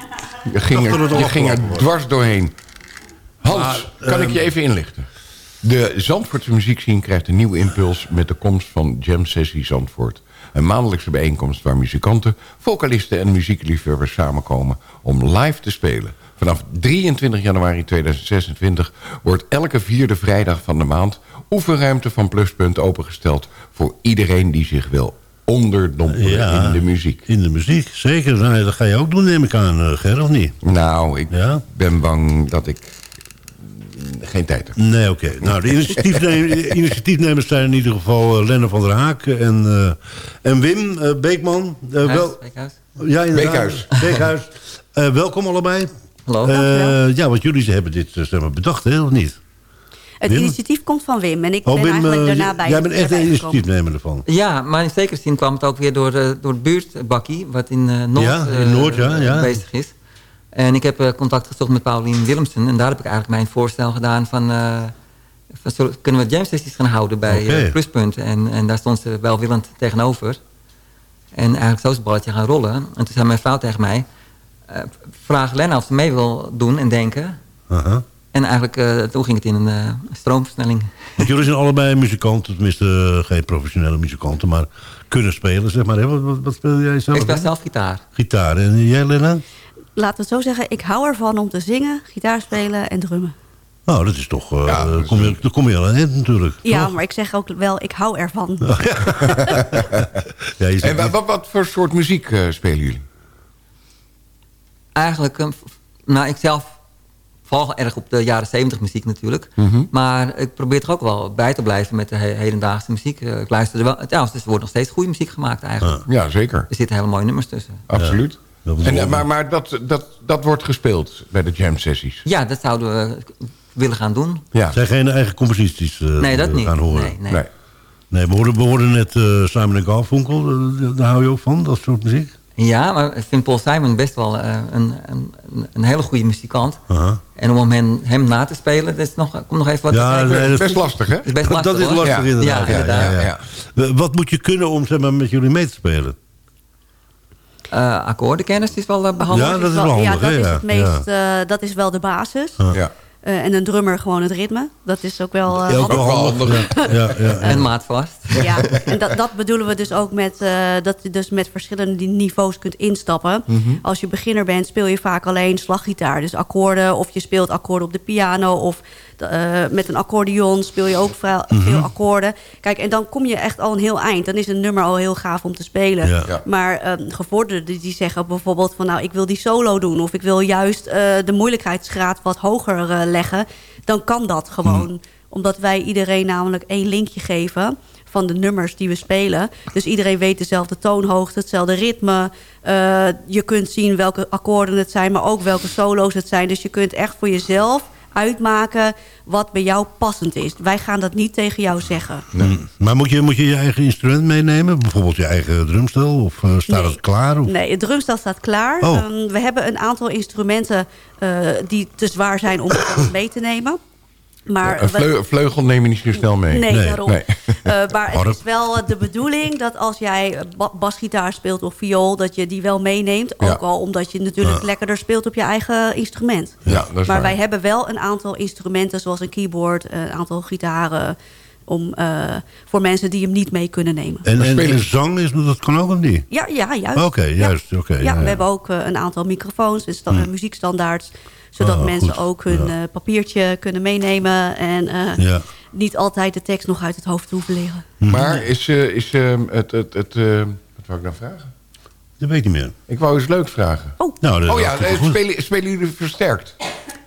Je ging er, het je ging er dwars doorheen. Hans, Maar, kan ik ehm, je even inlichten? De Zandvoortse muziekscene krijgt een nieuwe impuls... met de komst van Jam Sessie Zandvoort. Een maandelijkse bijeenkomst waar muzikanten, vocalisten en muziekliefhebbers samenkomen... om live te spelen. Vanaf 23 januari 2026 wordt elke vierde vrijdag van de maand... oefenruimte van Pluspunt opengesteld... voor iedereen die zich wil onderdompelen Ja, in de muziek. In de muziek, zeker. Nou, dat ga je ook doen, neem ik aan, eh, Ger, of niet? Nou, ik ben bang dat ik geen tijd heb. Nee, oké. Nou, de initiatiefnem- de initiatiefnemers zijn in ieder geval uh, Lenne van der Haak en, eh, en Wim Beekman. Wel, Beekhuis. Ja, inderdaad. Beekhuis. Beekhuis. Eh, welkom allebei. Hallo. Eh, ja, want jullie hebben dit eh, zeg maar, bedacht, hè, of niet? Het Wim? initiatief komt van Wim en ik Oh, ben Wim, eigenlijk eh, daarna bij jij bent echt de gekomen. initiatiefnemer ervan. Ja, maar in zekere zin kwam het ook weer door, door het buurtbakkie... wat in eh, Noord, Ja, in Noord, ja, ja. bezig is. En ik heb eh, contact gezocht met Paulien Willemsen... en daar heb ik eigenlijk mijn voorstel gedaan van... eh, van zullen- kunnen we jam sessies gaan houden bij eh, Pluspunt? En, en daar stond ze welwillend tegenover. En eigenlijk zo is het balletje gaan rollen. En toen zei mijn vrouw tegen mij... eh, vraag Lena of ze mee wil doen en denken... Aha. En eigenlijk, eh, toen ging het in een eh, stroomversnelling. Want jullie zijn allebei muzikanten, tenminste geen professionele muzikanten, maar kunnen spelen, zeg maar. Hè? Wat, wat, wat speel jij zelf? Ik speel zelf gitaar. Gitaar. En jij, Lena? Laten we het zo zeggen, ik hou ervan om te zingen, gitaar spelen en drummen. Nou, dat is toch... eh daar kom je, daar kom je al aan eind natuurlijk. Ja, toch? maar ik zeg ook wel, ik hou ervan. Ja, je zegt En wa- wat, wat voor soort muziek spelen jullie? Eigenlijk, nou, ik zelf val erg op de jaren 70 muziek natuurlijk. Mhm. Maar ik probeer toch ook wel bij te blijven met de he- hedendaagse muziek. Eh, Ik luister er wel... Trouwens, dus er wordt nog steeds goede muziek gemaakt eigenlijk. Ja, zeker. Er zitten hele mooie nummers tussen. Absoluut. En, eh, maar maar dat, dat, dat wordt gespeeld bij de jam sessies. Ja, dat zouden we willen gaan doen. Ja. Zijn geen eigen composities eh, Nee, dat niet. gaan horen? Nee, nee. Nee. Nee, we hoorden, we hoorden net eh Simon Garfunkel. daar hou je ook van, dat soort muziek? Ja, maar ik vind Paul Simon best wel eh, een, een, een hele goede muzikant. Aha. En om hem, hem na te spelen, dat is nog, komt nog even wat Ja, te kijken. nee, dat- Best lastig, hè? Dat is best lastig, dat is hoor. lastig Ja. inderdaad. Ja, inderdaad. Eh, Wat moet je kunnen om zeg maar, met jullie mee te spelen? Eh, akkoordenkennis is wel eh, behandeld. Ja, dat is wel- ja, dat is Ja, het meest, dat is wel de basis. Ja. Eh, en een drummer gewoon het ritme. Dat is ook wel eh, Ja, ook wel handig. handig. Ja, ja, ja. En maatvast. Ja, en dat, dat bedoelen we dus ook met eh, dat je dus met verschillende niveaus kunt instappen. Mhm. Als je beginner bent, speel je vaak alleen slaggitaar. Dus akkoorden, of je speelt akkoorden op de piano. Of eh, met een accordeon speel je ook Mhm. veel akkoorden. Kijk, en dan kom je echt al een heel eind. Dan is een nummer al heel gaaf om te spelen. Ja. Ja. Maar eh, gevorderden die zeggen bijvoorbeeld van... nou, ik wil die solo doen. Of ik wil juist eh, de moeilijkheidsgraad wat hoger eh, leggen. Dan kan dat gewoon. Mhm. Omdat wij iedereen namelijk één linkje geven van de nummers die we spelen. Dus iedereen weet dezelfde toonhoogte, hetzelfde ritme. Eh, je kunt zien welke akkoorden het zijn, maar ook welke solo's het zijn. Dus je kunt echt voor jezelf uitmaken wat bij jou passend is. Wij gaan dat niet tegen jou zeggen. Mm. Maar moet je, moet je je eigen instrument meenemen? Bijvoorbeeld je eigen drumstel? Of eh, staat Nee. het klaar? Of? Nee, het drumstel staat klaar. Oh. Ehm, we hebben een aantal instrumenten eh, die te zwaar zijn om het mee te nemen. Maar vleugel neem je niet zo snel mee. Nee, daarom. Nee. Eh, maar het is wel eh, de bedoeling dat als jij eh, ba- basgitaar speelt of viool... dat je die wel meeneemt. Ja. Ook al omdat je natuurlijk Ja. lekkerder speelt op je eigen instrument. Ja, dat is maar waar. wij hebben wel een aantal instrumenten zoals een keyboard... een aantal gitaren om, eh, voor mensen die hem niet mee kunnen nemen. En, en, en zang, is, dat kan ook of niet? Ja, ja juist. Oké, juist. oké, Ja, ja, we hebben ook een aantal microfoons en sta- Hm. muziekstandaards. Zodat Ah, mensen goed. ook hun eh, papiertje kunnen meenemen. En eh, Ja. niet altijd de tekst nog uit het hoofd hoeven leren. Maar is, eh, is eh, het... het, het eh, wat wou ik nou vragen? Dat weet ik niet meer. Ik wou iets leuks vragen. Oh, nou, oh ja, spelen, spelen jullie versterkt?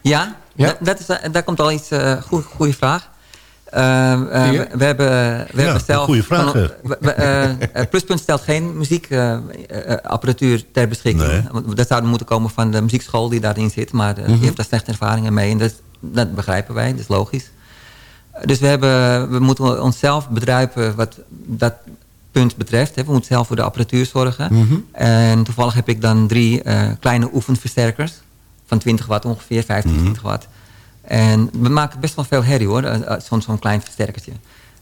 Ja, Dat, dat is, daar komt al iets, uh, goede vraag. Uh, uh, Zie je? We, we hebben, we Ja, hebben zelf... goede vraag, van- we- we, eh, eh, Pluspunt stelt geen muziekapparatuur ter beschikking. Nee. Want Dat zou moeten komen van de muziekschool die daarin zit. Maar eh, Mhm. die heeft daar slechte ervaringen mee. En dat, dat begrijpen wij, dat is logisch. Dus we, hebben, we moeten onszelf bedruipen wat dat punt betreft. hè. We moeten zelf voor de apparatuur zorgen. Mhm. En toevallig heb ik dan drie eh, kleine oefenversterkers. Van 20 watt ongeveer, 15, 20 watt. En we maken best wel veel herrie hoor, eh, eh, zo'n klein versterkertje.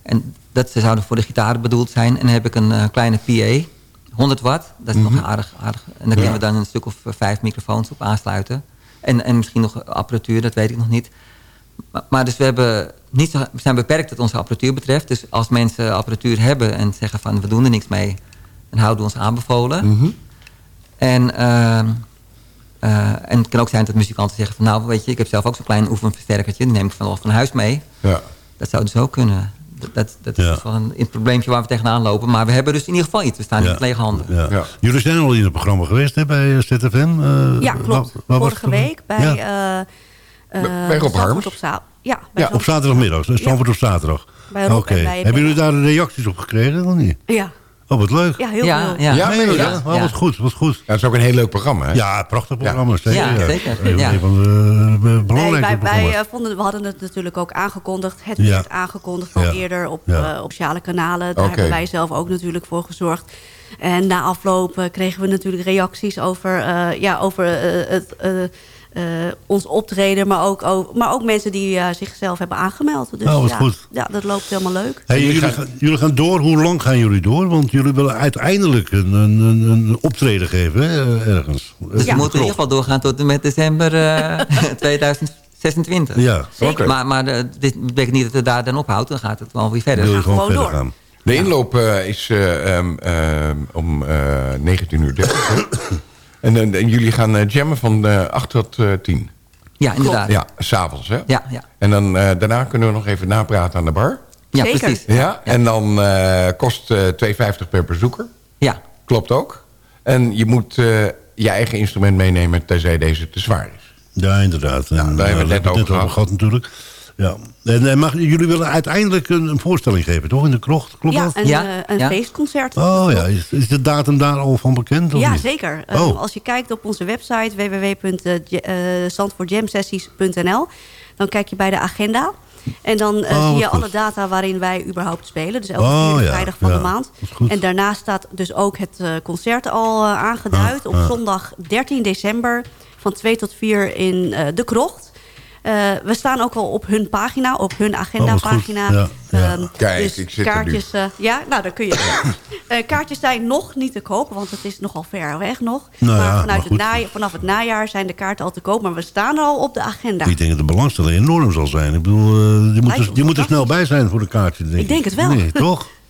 En dat zouden voor de gitaar bedoeld zijn. En dan heb ik een eh, kleine PA, 100 watt. Dat is Mhm. nog aardig, aardig. En daar kunnen we dan een stuk of vijf microfoons op aansluiten. En, en misschien nog apparatuur, dat weet ik nog niet. Maar, maar dus we, hebben niet zo, we zijn beperkt wat onze apparatuur betreft. Dus als mensen apparatuur hebben en zeggen van we doen er niks mee... dan houden we ons aanbevolen. Mhm. En, ehm, eh, en het kan ook zijn dat muzikanten zeggen van... nou, weet je, ik heb zelf ook zo'n klein oefenversterkertje... die neem ik van, van huis mee. Ja. Dat zou dus ook kunnen. Dat, dat, dat is wel een, een probleempje waar we tegenaan lopen. Maar we hebben dus in ieder geval iets. We staan niet Ja. met lege handen. Ja. Jullie zijn al in het programma geweest hè, bij eh, ZFM? eh, Ja, klopt. waar- waar was Vorige het? week bij... Ja. eh, eh, Bij Rob Harms? Op za- ja, bij Ja, op zaterdagmiddag. Dus Zandvoort op zaterdag. Bij Rob Oké. en bij Hebben jullie daar reacties op gekregen of niet? Ja. Oh, wat leuk. Ja, heel Ja, veel. ja. Ja, Ja, dat? Oh, ja. wat goed, wat goed. Ja, dat is ook een heel leuk programma, hè? Ja, prachtig programma. Zeker, Ja, zeker. Een, Ja. een van de eh, Nee, belangrijke wij, wij eh, vonden, we hadden het natuurlijk ook aangekondigd. Het Ja. werd aangekondigd al Ja. eerder op, Ja. eh, op sociale kanalen. Daar hebben wij zelf ook natuurlijk voor gezorgd. En na afloop kregen we natuurlijk reacties over, eh, ja, over het, ons optreden. Maar ook, ook, maar ook mensen die eh, zichzelf hebben aangemeld. Dus Oh, wat ja, goed. ja, dat loopt helemaal leuk. Hey, jullie, gaan, jullie gaan door. Hoe lang gaan jullie door? Want jullie willen uiteindelijk een, een, een, een optreden geven, hè, ergens. Dus we moeten in ieder geval doorgaan tot en met december eh, 2026. Ja, Zeker. Maar, maar eh, dit betekent niet dat het daar dan ophoudt. Dan gaat het wel weer verder. Wil je gewoon verder gaan. De inloop eh, is eh, ehm, ehm, om eh 19 uur 30. en, en, en jullie gaan eh, jammen van eh 8 tot eh 10. Ja, inderdaad. Ja, s'avonds, hè? Ja, ja. En dan, eh, daarna kunnen we nog even napraten aan de bar. Ja, Zeker. precies. Ja, en dan eh, kost eh 2,50 per bezoeker. Ja. Klopt ook. En je moet eh, je eigen instrument meenemen, tenzij deze te zwaar is. Ja, inderdaad. En, daar hebben we het net over gehad natuurlijk. Ja. En, en mag, jullie willen uiteindelijk een, een voorstelling geven, toch? In de krocht, klopt Ja, dat? een, eh, een feestconcert. Oh ja, is, is de datum daar al van bekend? Of Ja, niet? zeker. Eh, Oh. als je kijkt op onze website www.zandvoortjamsessies.nl dan kijk je bij de agenda. En dan eh, Oh, zie je goed. alle data waarin wij überhaupt spelen. Dus elke Oh, vierde ja, vrijdag van ja, de maand. En daarna staat dus ook het eh, concert al eh, aangeduid. Ah, op ah. zondag 13 december van 2 tot 4 in eh, De Krocht. Eh, we staan ook al op hun pagina, op hun agenda-pagina. Ja, ja. Ehm, Kijk, dus ik zit er kaartjes, eh, ja, nou, dan kun je. Eh, kaartjes zijn nog niet te koop, want het is nogal ver weg nog. Nou maar ja, vanuit maar het najaar, vanaf het najaar zijn de kaarten al te koop. Maar we staan al op de agenda. Ik denk dat de belangstelling enorm zal zijn. Ik bedoel, je, moet er, je moet er snel bij zijn voor de kaartje. Denk Ik denk het wel. Nee, toch?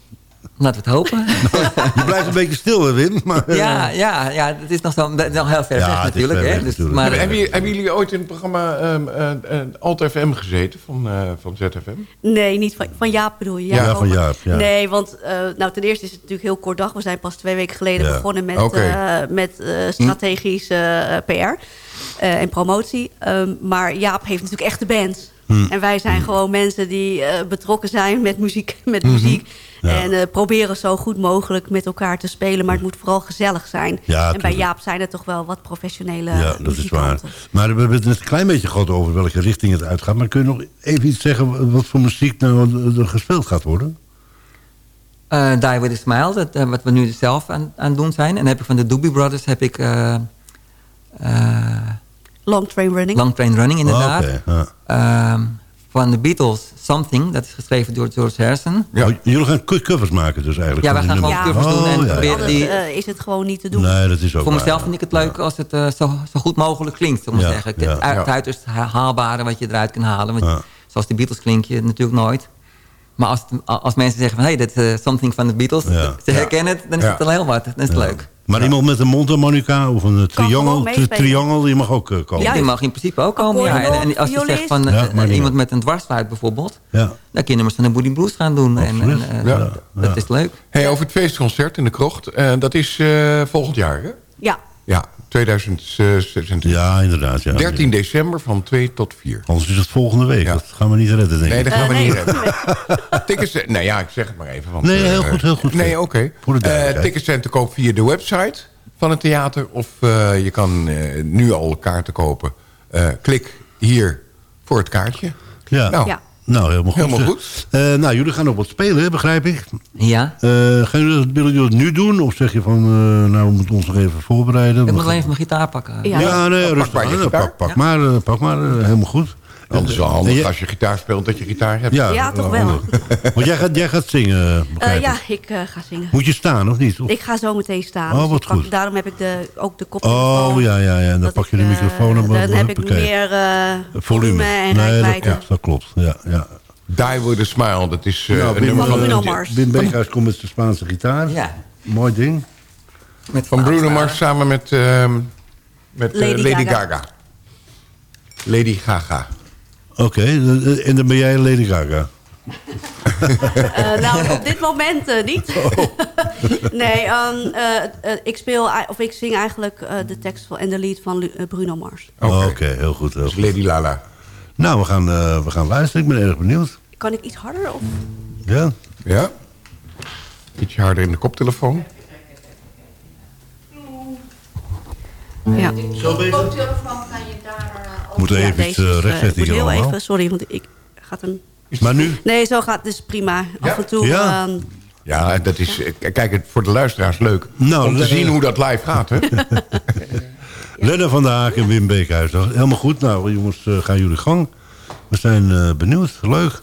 Laten we het hopen. je blijft een beetje stil, hè, Wim? Maar, eh, Ja, ja, ja, het is nog, is nog heel ver Ja, weg het is natuurlijk. ver hè? weg Dus, natuurlijk. maar, hebben, hebben jullie, hebben jullie ooit in het programma ehm eh, eh, Alt FM gezeten van, eh, van ZFM? Nee, niet van, van Jaap bedoel je? Ja, van? Jaap, ja. Nee, want eh, nou, ten eerste is het natuurlijk heel kort dag. We zijn pas twee weken geleden Ja. begonnen met, eh, met eh, strategische PR eh, en promotie. Ehm, maar Jaap heeft natuurlijk echt de band. Hm. En wij zijn gewoon mensen die eh, betrokken zijn met muziek. Met Mhm. muziek Ja. En eh, proberen zo goed mogelijk met elkaar te spelen. Maar het moet vooral gezellig zijn. Ja, en bij. Jaap zijn er toch wel wat professionele Ja, dat is waar. Maar we hebben het net een klein beetje gehad over welke richting het uitgaat. Maar kun je nog even iets zeggen wat voor muziek nou er gespeeld gaat worden? Eh, Die With A Smile, dat, eh, wat we nu zelf aan, aan het doen zijn. En dan heb ik van de Doobie Brothers heb ik... eh, eh, Long Train Running. Long Train Running, inderdaad. Ah, ja. Ehm, van de Beatles, Something. Dat is geschreven door George Harrison. Oh, jullie gaan co- covers maken dus eigenlijk? Ja, die gaan gewoon covers doen en Oh, ja, ja. proberen die... Eh, is het gewoon niet te doen. Nee, dat is ook Voor mezelf ja. vind ik het leuk als het eh, zo, zo goed mogelijk klinkt. Om te Ja, zeggen. ja. Het, uit- Ja. het uiterst ha- haalbare wat je eruit kan halen. Want zoals de Beatles klink je natuurlijk nooit. Maar als, het- als mensen zeggen van... Hé, hey, dat is eh, something van de Beatles. Ja. Ze herkennen het, dan is Ja. het al heel wat. Dan is het Ja. leuk. Maar iemand met een mondharmonica of een triangel, meespelen. triangel, die mag ook eh, komen. Ja, die mag in principe ook komen. Ja. En, en als je zegt van eh, Ja, iemand met een dwarsfluit bijvoorbeeld... Ja. dan kun je nummers van de Booty Blues gaan doen. En, en, eh, Ja. dat, is leuk. Hey, over het feestconcert in de krocht. eh, dat is eh, volgend jaar, hè? Ja. Ja, 2026. Ja, inderdaad. Ja. 13 december van 2 tot 4. Anders is het volgende week. Dat gaan we niet redden, denk ik. Nee, dat gaan we Eh, niet nee. redden. Tickets, eh, nee, ja, ik zeg het maar even. Want, Nee, eh, heel goed, heel goed. Nee, oké. Voor de Eh, tickets zijn te koop via de website van het theater. Of eh, je kan eh, nu al kaarten kopen. Eh, klik hier voor het kaartje. Ja. Nou, Ja. Nou, helemaal goed. Helemaal zeg. Eh, nou, jullie gaan ook wat spelen, begrijp ik. Ja. Eh, gaan jullie, dat- willen jullie het nu doen? Of zeg je van, eh, nou, we moeten ons nog even voorbereiden? Ik moet alleen even mijn gitaar pakken. Ja. Ja, nee, pak rustig. Pak, pak Ja. maar, eh, pak maar eh, helemaal goed. Anders is wel handig als je gitaar speelt dat je gitaar hebt. Ja, Ja, toch eh, wel. Want jij gaat, jij gaat zingen, Eh, begrijp ik. ja, ik eh, ga zingen. Moet je staan, of niet? Of- Ik ga zo meteen staan. Oh, Dus wat pak- goed. Daarom heb ik de, ook de koptelefoon. Oh, ja, ja, ja. En dan Dat pak je ik, de eh, microfoon en Dan heb ik meer eh, volume. en Nee, dat klopt, dat klopt. Ja, ja. Die with a smile, dat is eh, Nou, een Wim, nummer van van, Bruno van, Mars. Wim Beekhuis komt met zijn Spaanse gitaar. Ja. Mooi ding. Met Bruno Mars samen met, ehm, met eh, Lady Lady, Gaga. Gaga. Lady Gaga. Oké, en dan ben jij Lady Gaga. Eh, nou, op dit moment eh, niet. Oh. nee, ehm, eh, ik speel of ik zing eigenlijk eh, de tekst van, en de lied van Lu- Bruno Mars. Oké, heel goed. Heel Dus goed. Lady Lala. Nou, we gaan, eh, we gaan luisteren. Ik ben erg benieuwd. Kan ik iets harder? Of? Ja? Ja? Ietsje harder in de koptelefoon. Ja. Zo bezig? Koptelefoon kan je moeten even iets uh, rechtzetten ik moet hier allemaal. even, sorry, want ik gaat hem... Maar nu? Nee, zo gaat het dus prima. Af en toe... Ja. ehm, Ja, dat is, eh, kijk, het voor de luisteraars leuk Nou, om te zien hoe dat live gaat. Hè? Lennon van der Haak en Wim Beekhuis. Helemaal goed. Nou, jongens, eh, gaan jullie gang. We zijn eh, benieuwd. Leuk.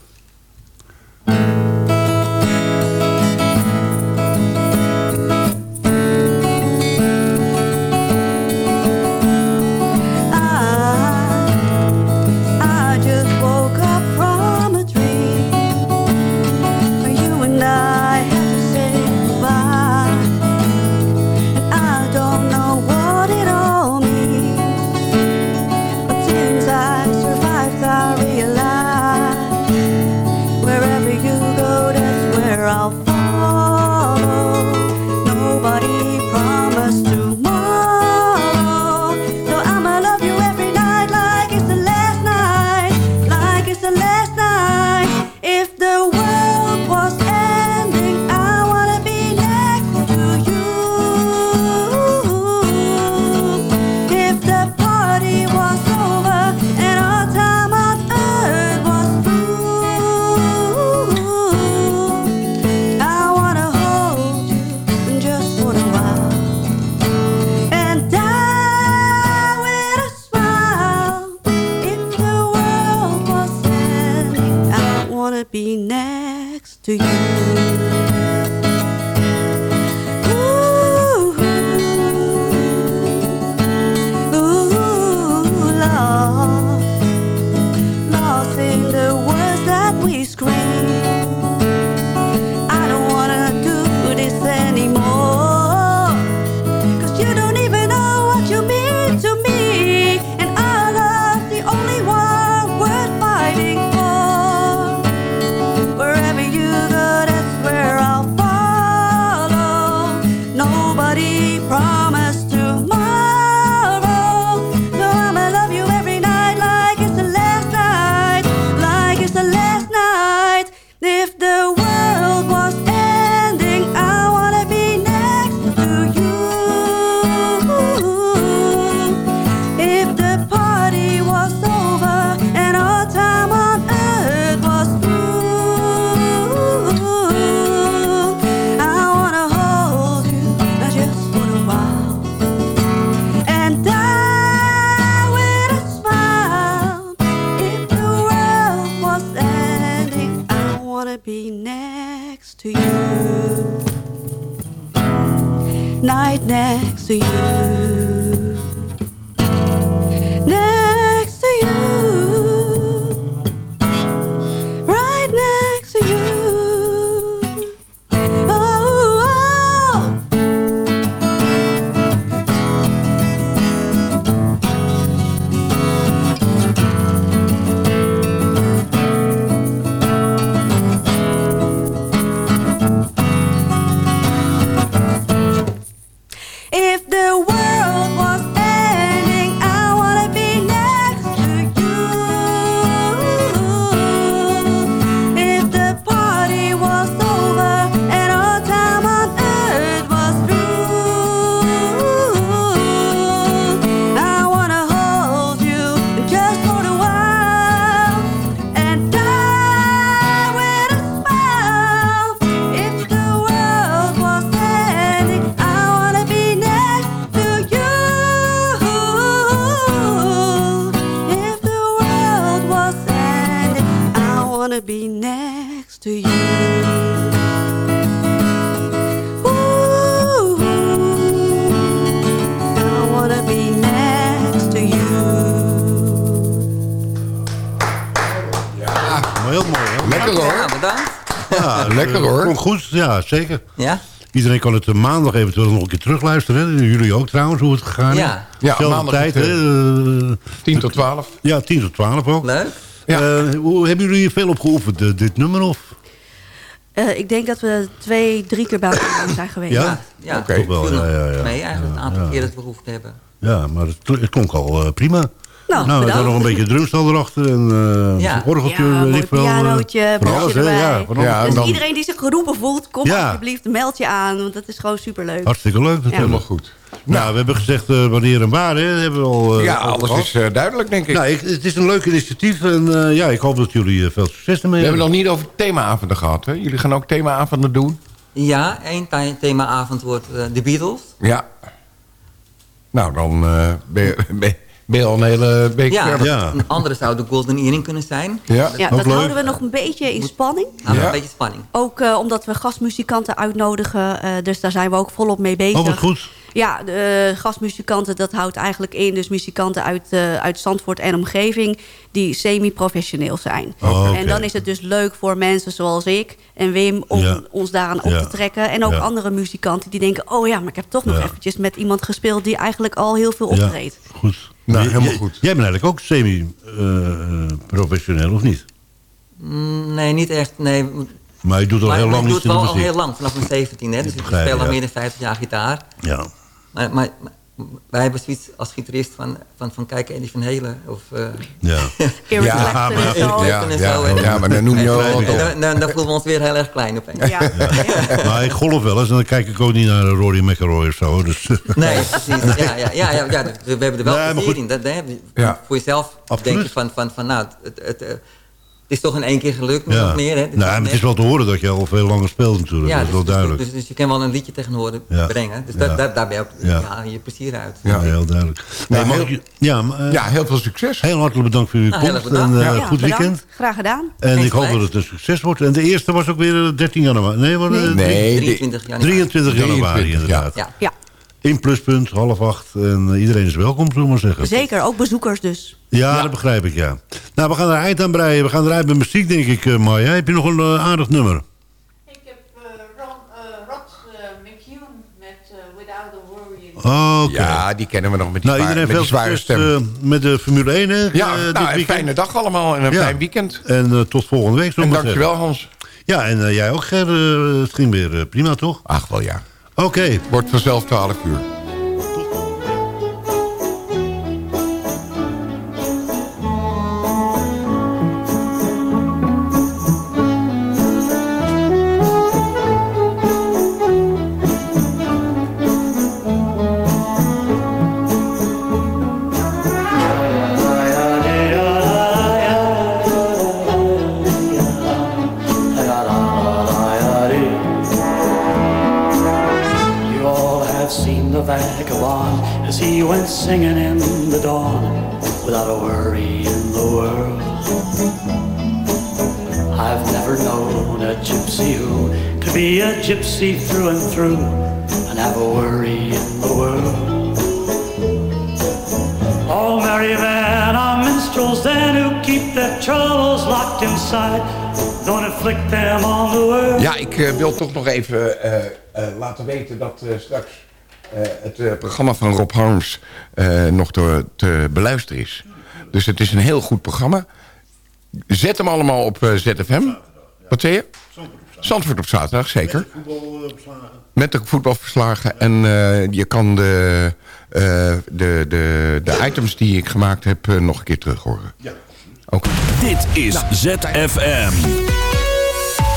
Goed, ja, zeker. Ja? Iedereen kan het eh, maandag eventueel nog een keer terugluisteren. Hè? Jullie ook trouwens, hoe het gegaan is. Ja. Ja, Zelfde maandag tijd, hè? eh, 10 tot 12. Ja, 10 tot 12 ook. Leuk. Ja. hoe, hebben jullie hier veel op geoefend, eh, dit nummer? Of? Eh, ik denk dat we twee, drie keer bij elkaar zijn geweest. Ja? Ja, Oké. Toch wel, ja, ja, ja. mee eigenlijk een aantal keer dat we gehoefd hebben. Ja, maar het, het klonk al eh, prima. Nou, nou dan nog een beetje drumstel erachter en eh Ja. een orgeltje, Ja, wel. eh, pianootje, van alles, hè? erbij. Ja, van alles. Ja, dus dan- iedereen die zich geroepen voelt, kom Ja. alsjeblieft, meld je aan. Want dat is gewoon superleuk. Hartstikke leuk natuurlijk. Helemaal goed. Nou, we hebben gezegd eh, wanneer en waar, hè? Hebben we al, eh, Ja, al alles gehad. is duidelijk, denk ik. Nou, ik, het is een leuk initiatief en eh, ja, ik hoop dat jullie veel succes ermee We hebben hebben. nog niet over themaavonden gehad, hè? Jullie gaan ook themaavonden doen? Ja, één the- themaavond wordt eh, de Beatles. Ja. Nou, dan eh, ben, je, ben, ben je al een hele week Ja, verder. een andere zou de Golden Earring kunnen zijn. Ja, Ja, dat houden we nog een beetje in spanning. Ja. Een beetje spanning. Ook eh, omdat we gastmuzikanten uitnodigen. eh, dus daar zijn we ook volop mee bezig. Oh, wat goed. Ja, de eh, gastmuzikanten, dat houdt eigenlijk in... dus muzikanten uit, eh, uit Zandvoort en omgeving... die semi-professioneel zijn. Oh. En dan is het dus leuk voor mensen zoals ik en Wim... om Ja. ons daaraan op Ja. te trekken. En ook Ja. andere muzikanten die denken... oh ja, maar ik heb toch nog Ja. eventjes met iemand gespeeld... die eigenlijk al heel veel Ja, optreedt. goed. Nou, helemaal goed. Jij bent eigenlijk ook semi-professioneel, of niet? Mm, Nee, niet echt. Nee. Maar je doet al maar, heel lang ik doe het wel al muziek. heel lang, vanaf mijn 17 hè. Dus ik speel al meer dan 50 jaar gitaar. Ja. Maar, maar, maar wij hebben zoiets als gitarist van, van, van kijk, Eddie van Helen. Of, eh Ja. Eric Ja, Clapton maar- en zo. Ja, en ja, ja, maar dan noem je al op. dan, dan, dan voelen we ons weer heel erg klein opeens. Ja. Maar ik golf wel eens en dan kijk ik ook niet naar Rory McIlroy of zo. Dus, Nee, precies. Ja, ja, ja, ja, ja, we hebben er wel Nee, plezier in. Dat, Ja. Voor jezelf Absoluut. denk je van, van, van nou, het, het, eh, het is toch in één keer gelukt, nog ja. meer. Hè? Nee, maar het is wel te horen dat je al veel langer speelt natuurlijk. ja, dat is dus, wel dus- duidelijk. Dus, dus je kan wel een liedje tegen horen Ja. brengen. Dus Ja. daar, daar, daar ben je ook Ja. ja. je plezier uit. ja, heel duidelijk. Nee, mag heel- ik ja, maar, eh, Ja, heel veel succes. heel hartelijk bedankt voor uw Nou, komst. En, eh, Ja, goed bedankt. weekend. Graag gedaan. En Geen ik hoop dat het een succes wordt. En de eerste was ook weer eh, 13 januari. Nee, maar, eh, Nee, 23 januari. 23 januari 23, inderdaad. Ja. In pluspunt, half acht. En eh, iedereen is welkom, zullen we maar zeggen. zeker. Ook bezoekers dus. Ja, dat begrijp ik, ja. Nou, we gaan er eind aan breien. We gaan eruit met muziek, denk ik, eh Maya. Heb je nog een eh, aardig nummer? Ik heb eh, Ron, eh, Rod McEwen met Without a Worry. Oh, Oké. Ja, die kennen we nog met die, Nou, iedereen met die veel zware stem. eh, met de Formule 1, hè? ja, nou, een fijne dag allemaal en een Ja. fijn weekend. En eh, tot volgende week, zullen En we maar dankjewel, Hans. zeggen. Ja, en jij ook, Ger. het ging weer prima, toch? Ach, wel ja. Oké. Wordt vanzelf 12 uur. Wil toch nog even eh, eh, laten weten dat eh, straks eh, het eh, programma van Rob Harms eh, nog door te beluisteren is. Dus het is een heel goed programma. Zet hem allemaal op eh, ZFM. Wat zei je? Zandvoort op zaterdag, zeker. Met de voetbalverslagen. En eh, je kan de, eh, de, de, de items die ik gemaakt heb eh, nog een keer terug horen. Ja. Oké. Dit is ZFM.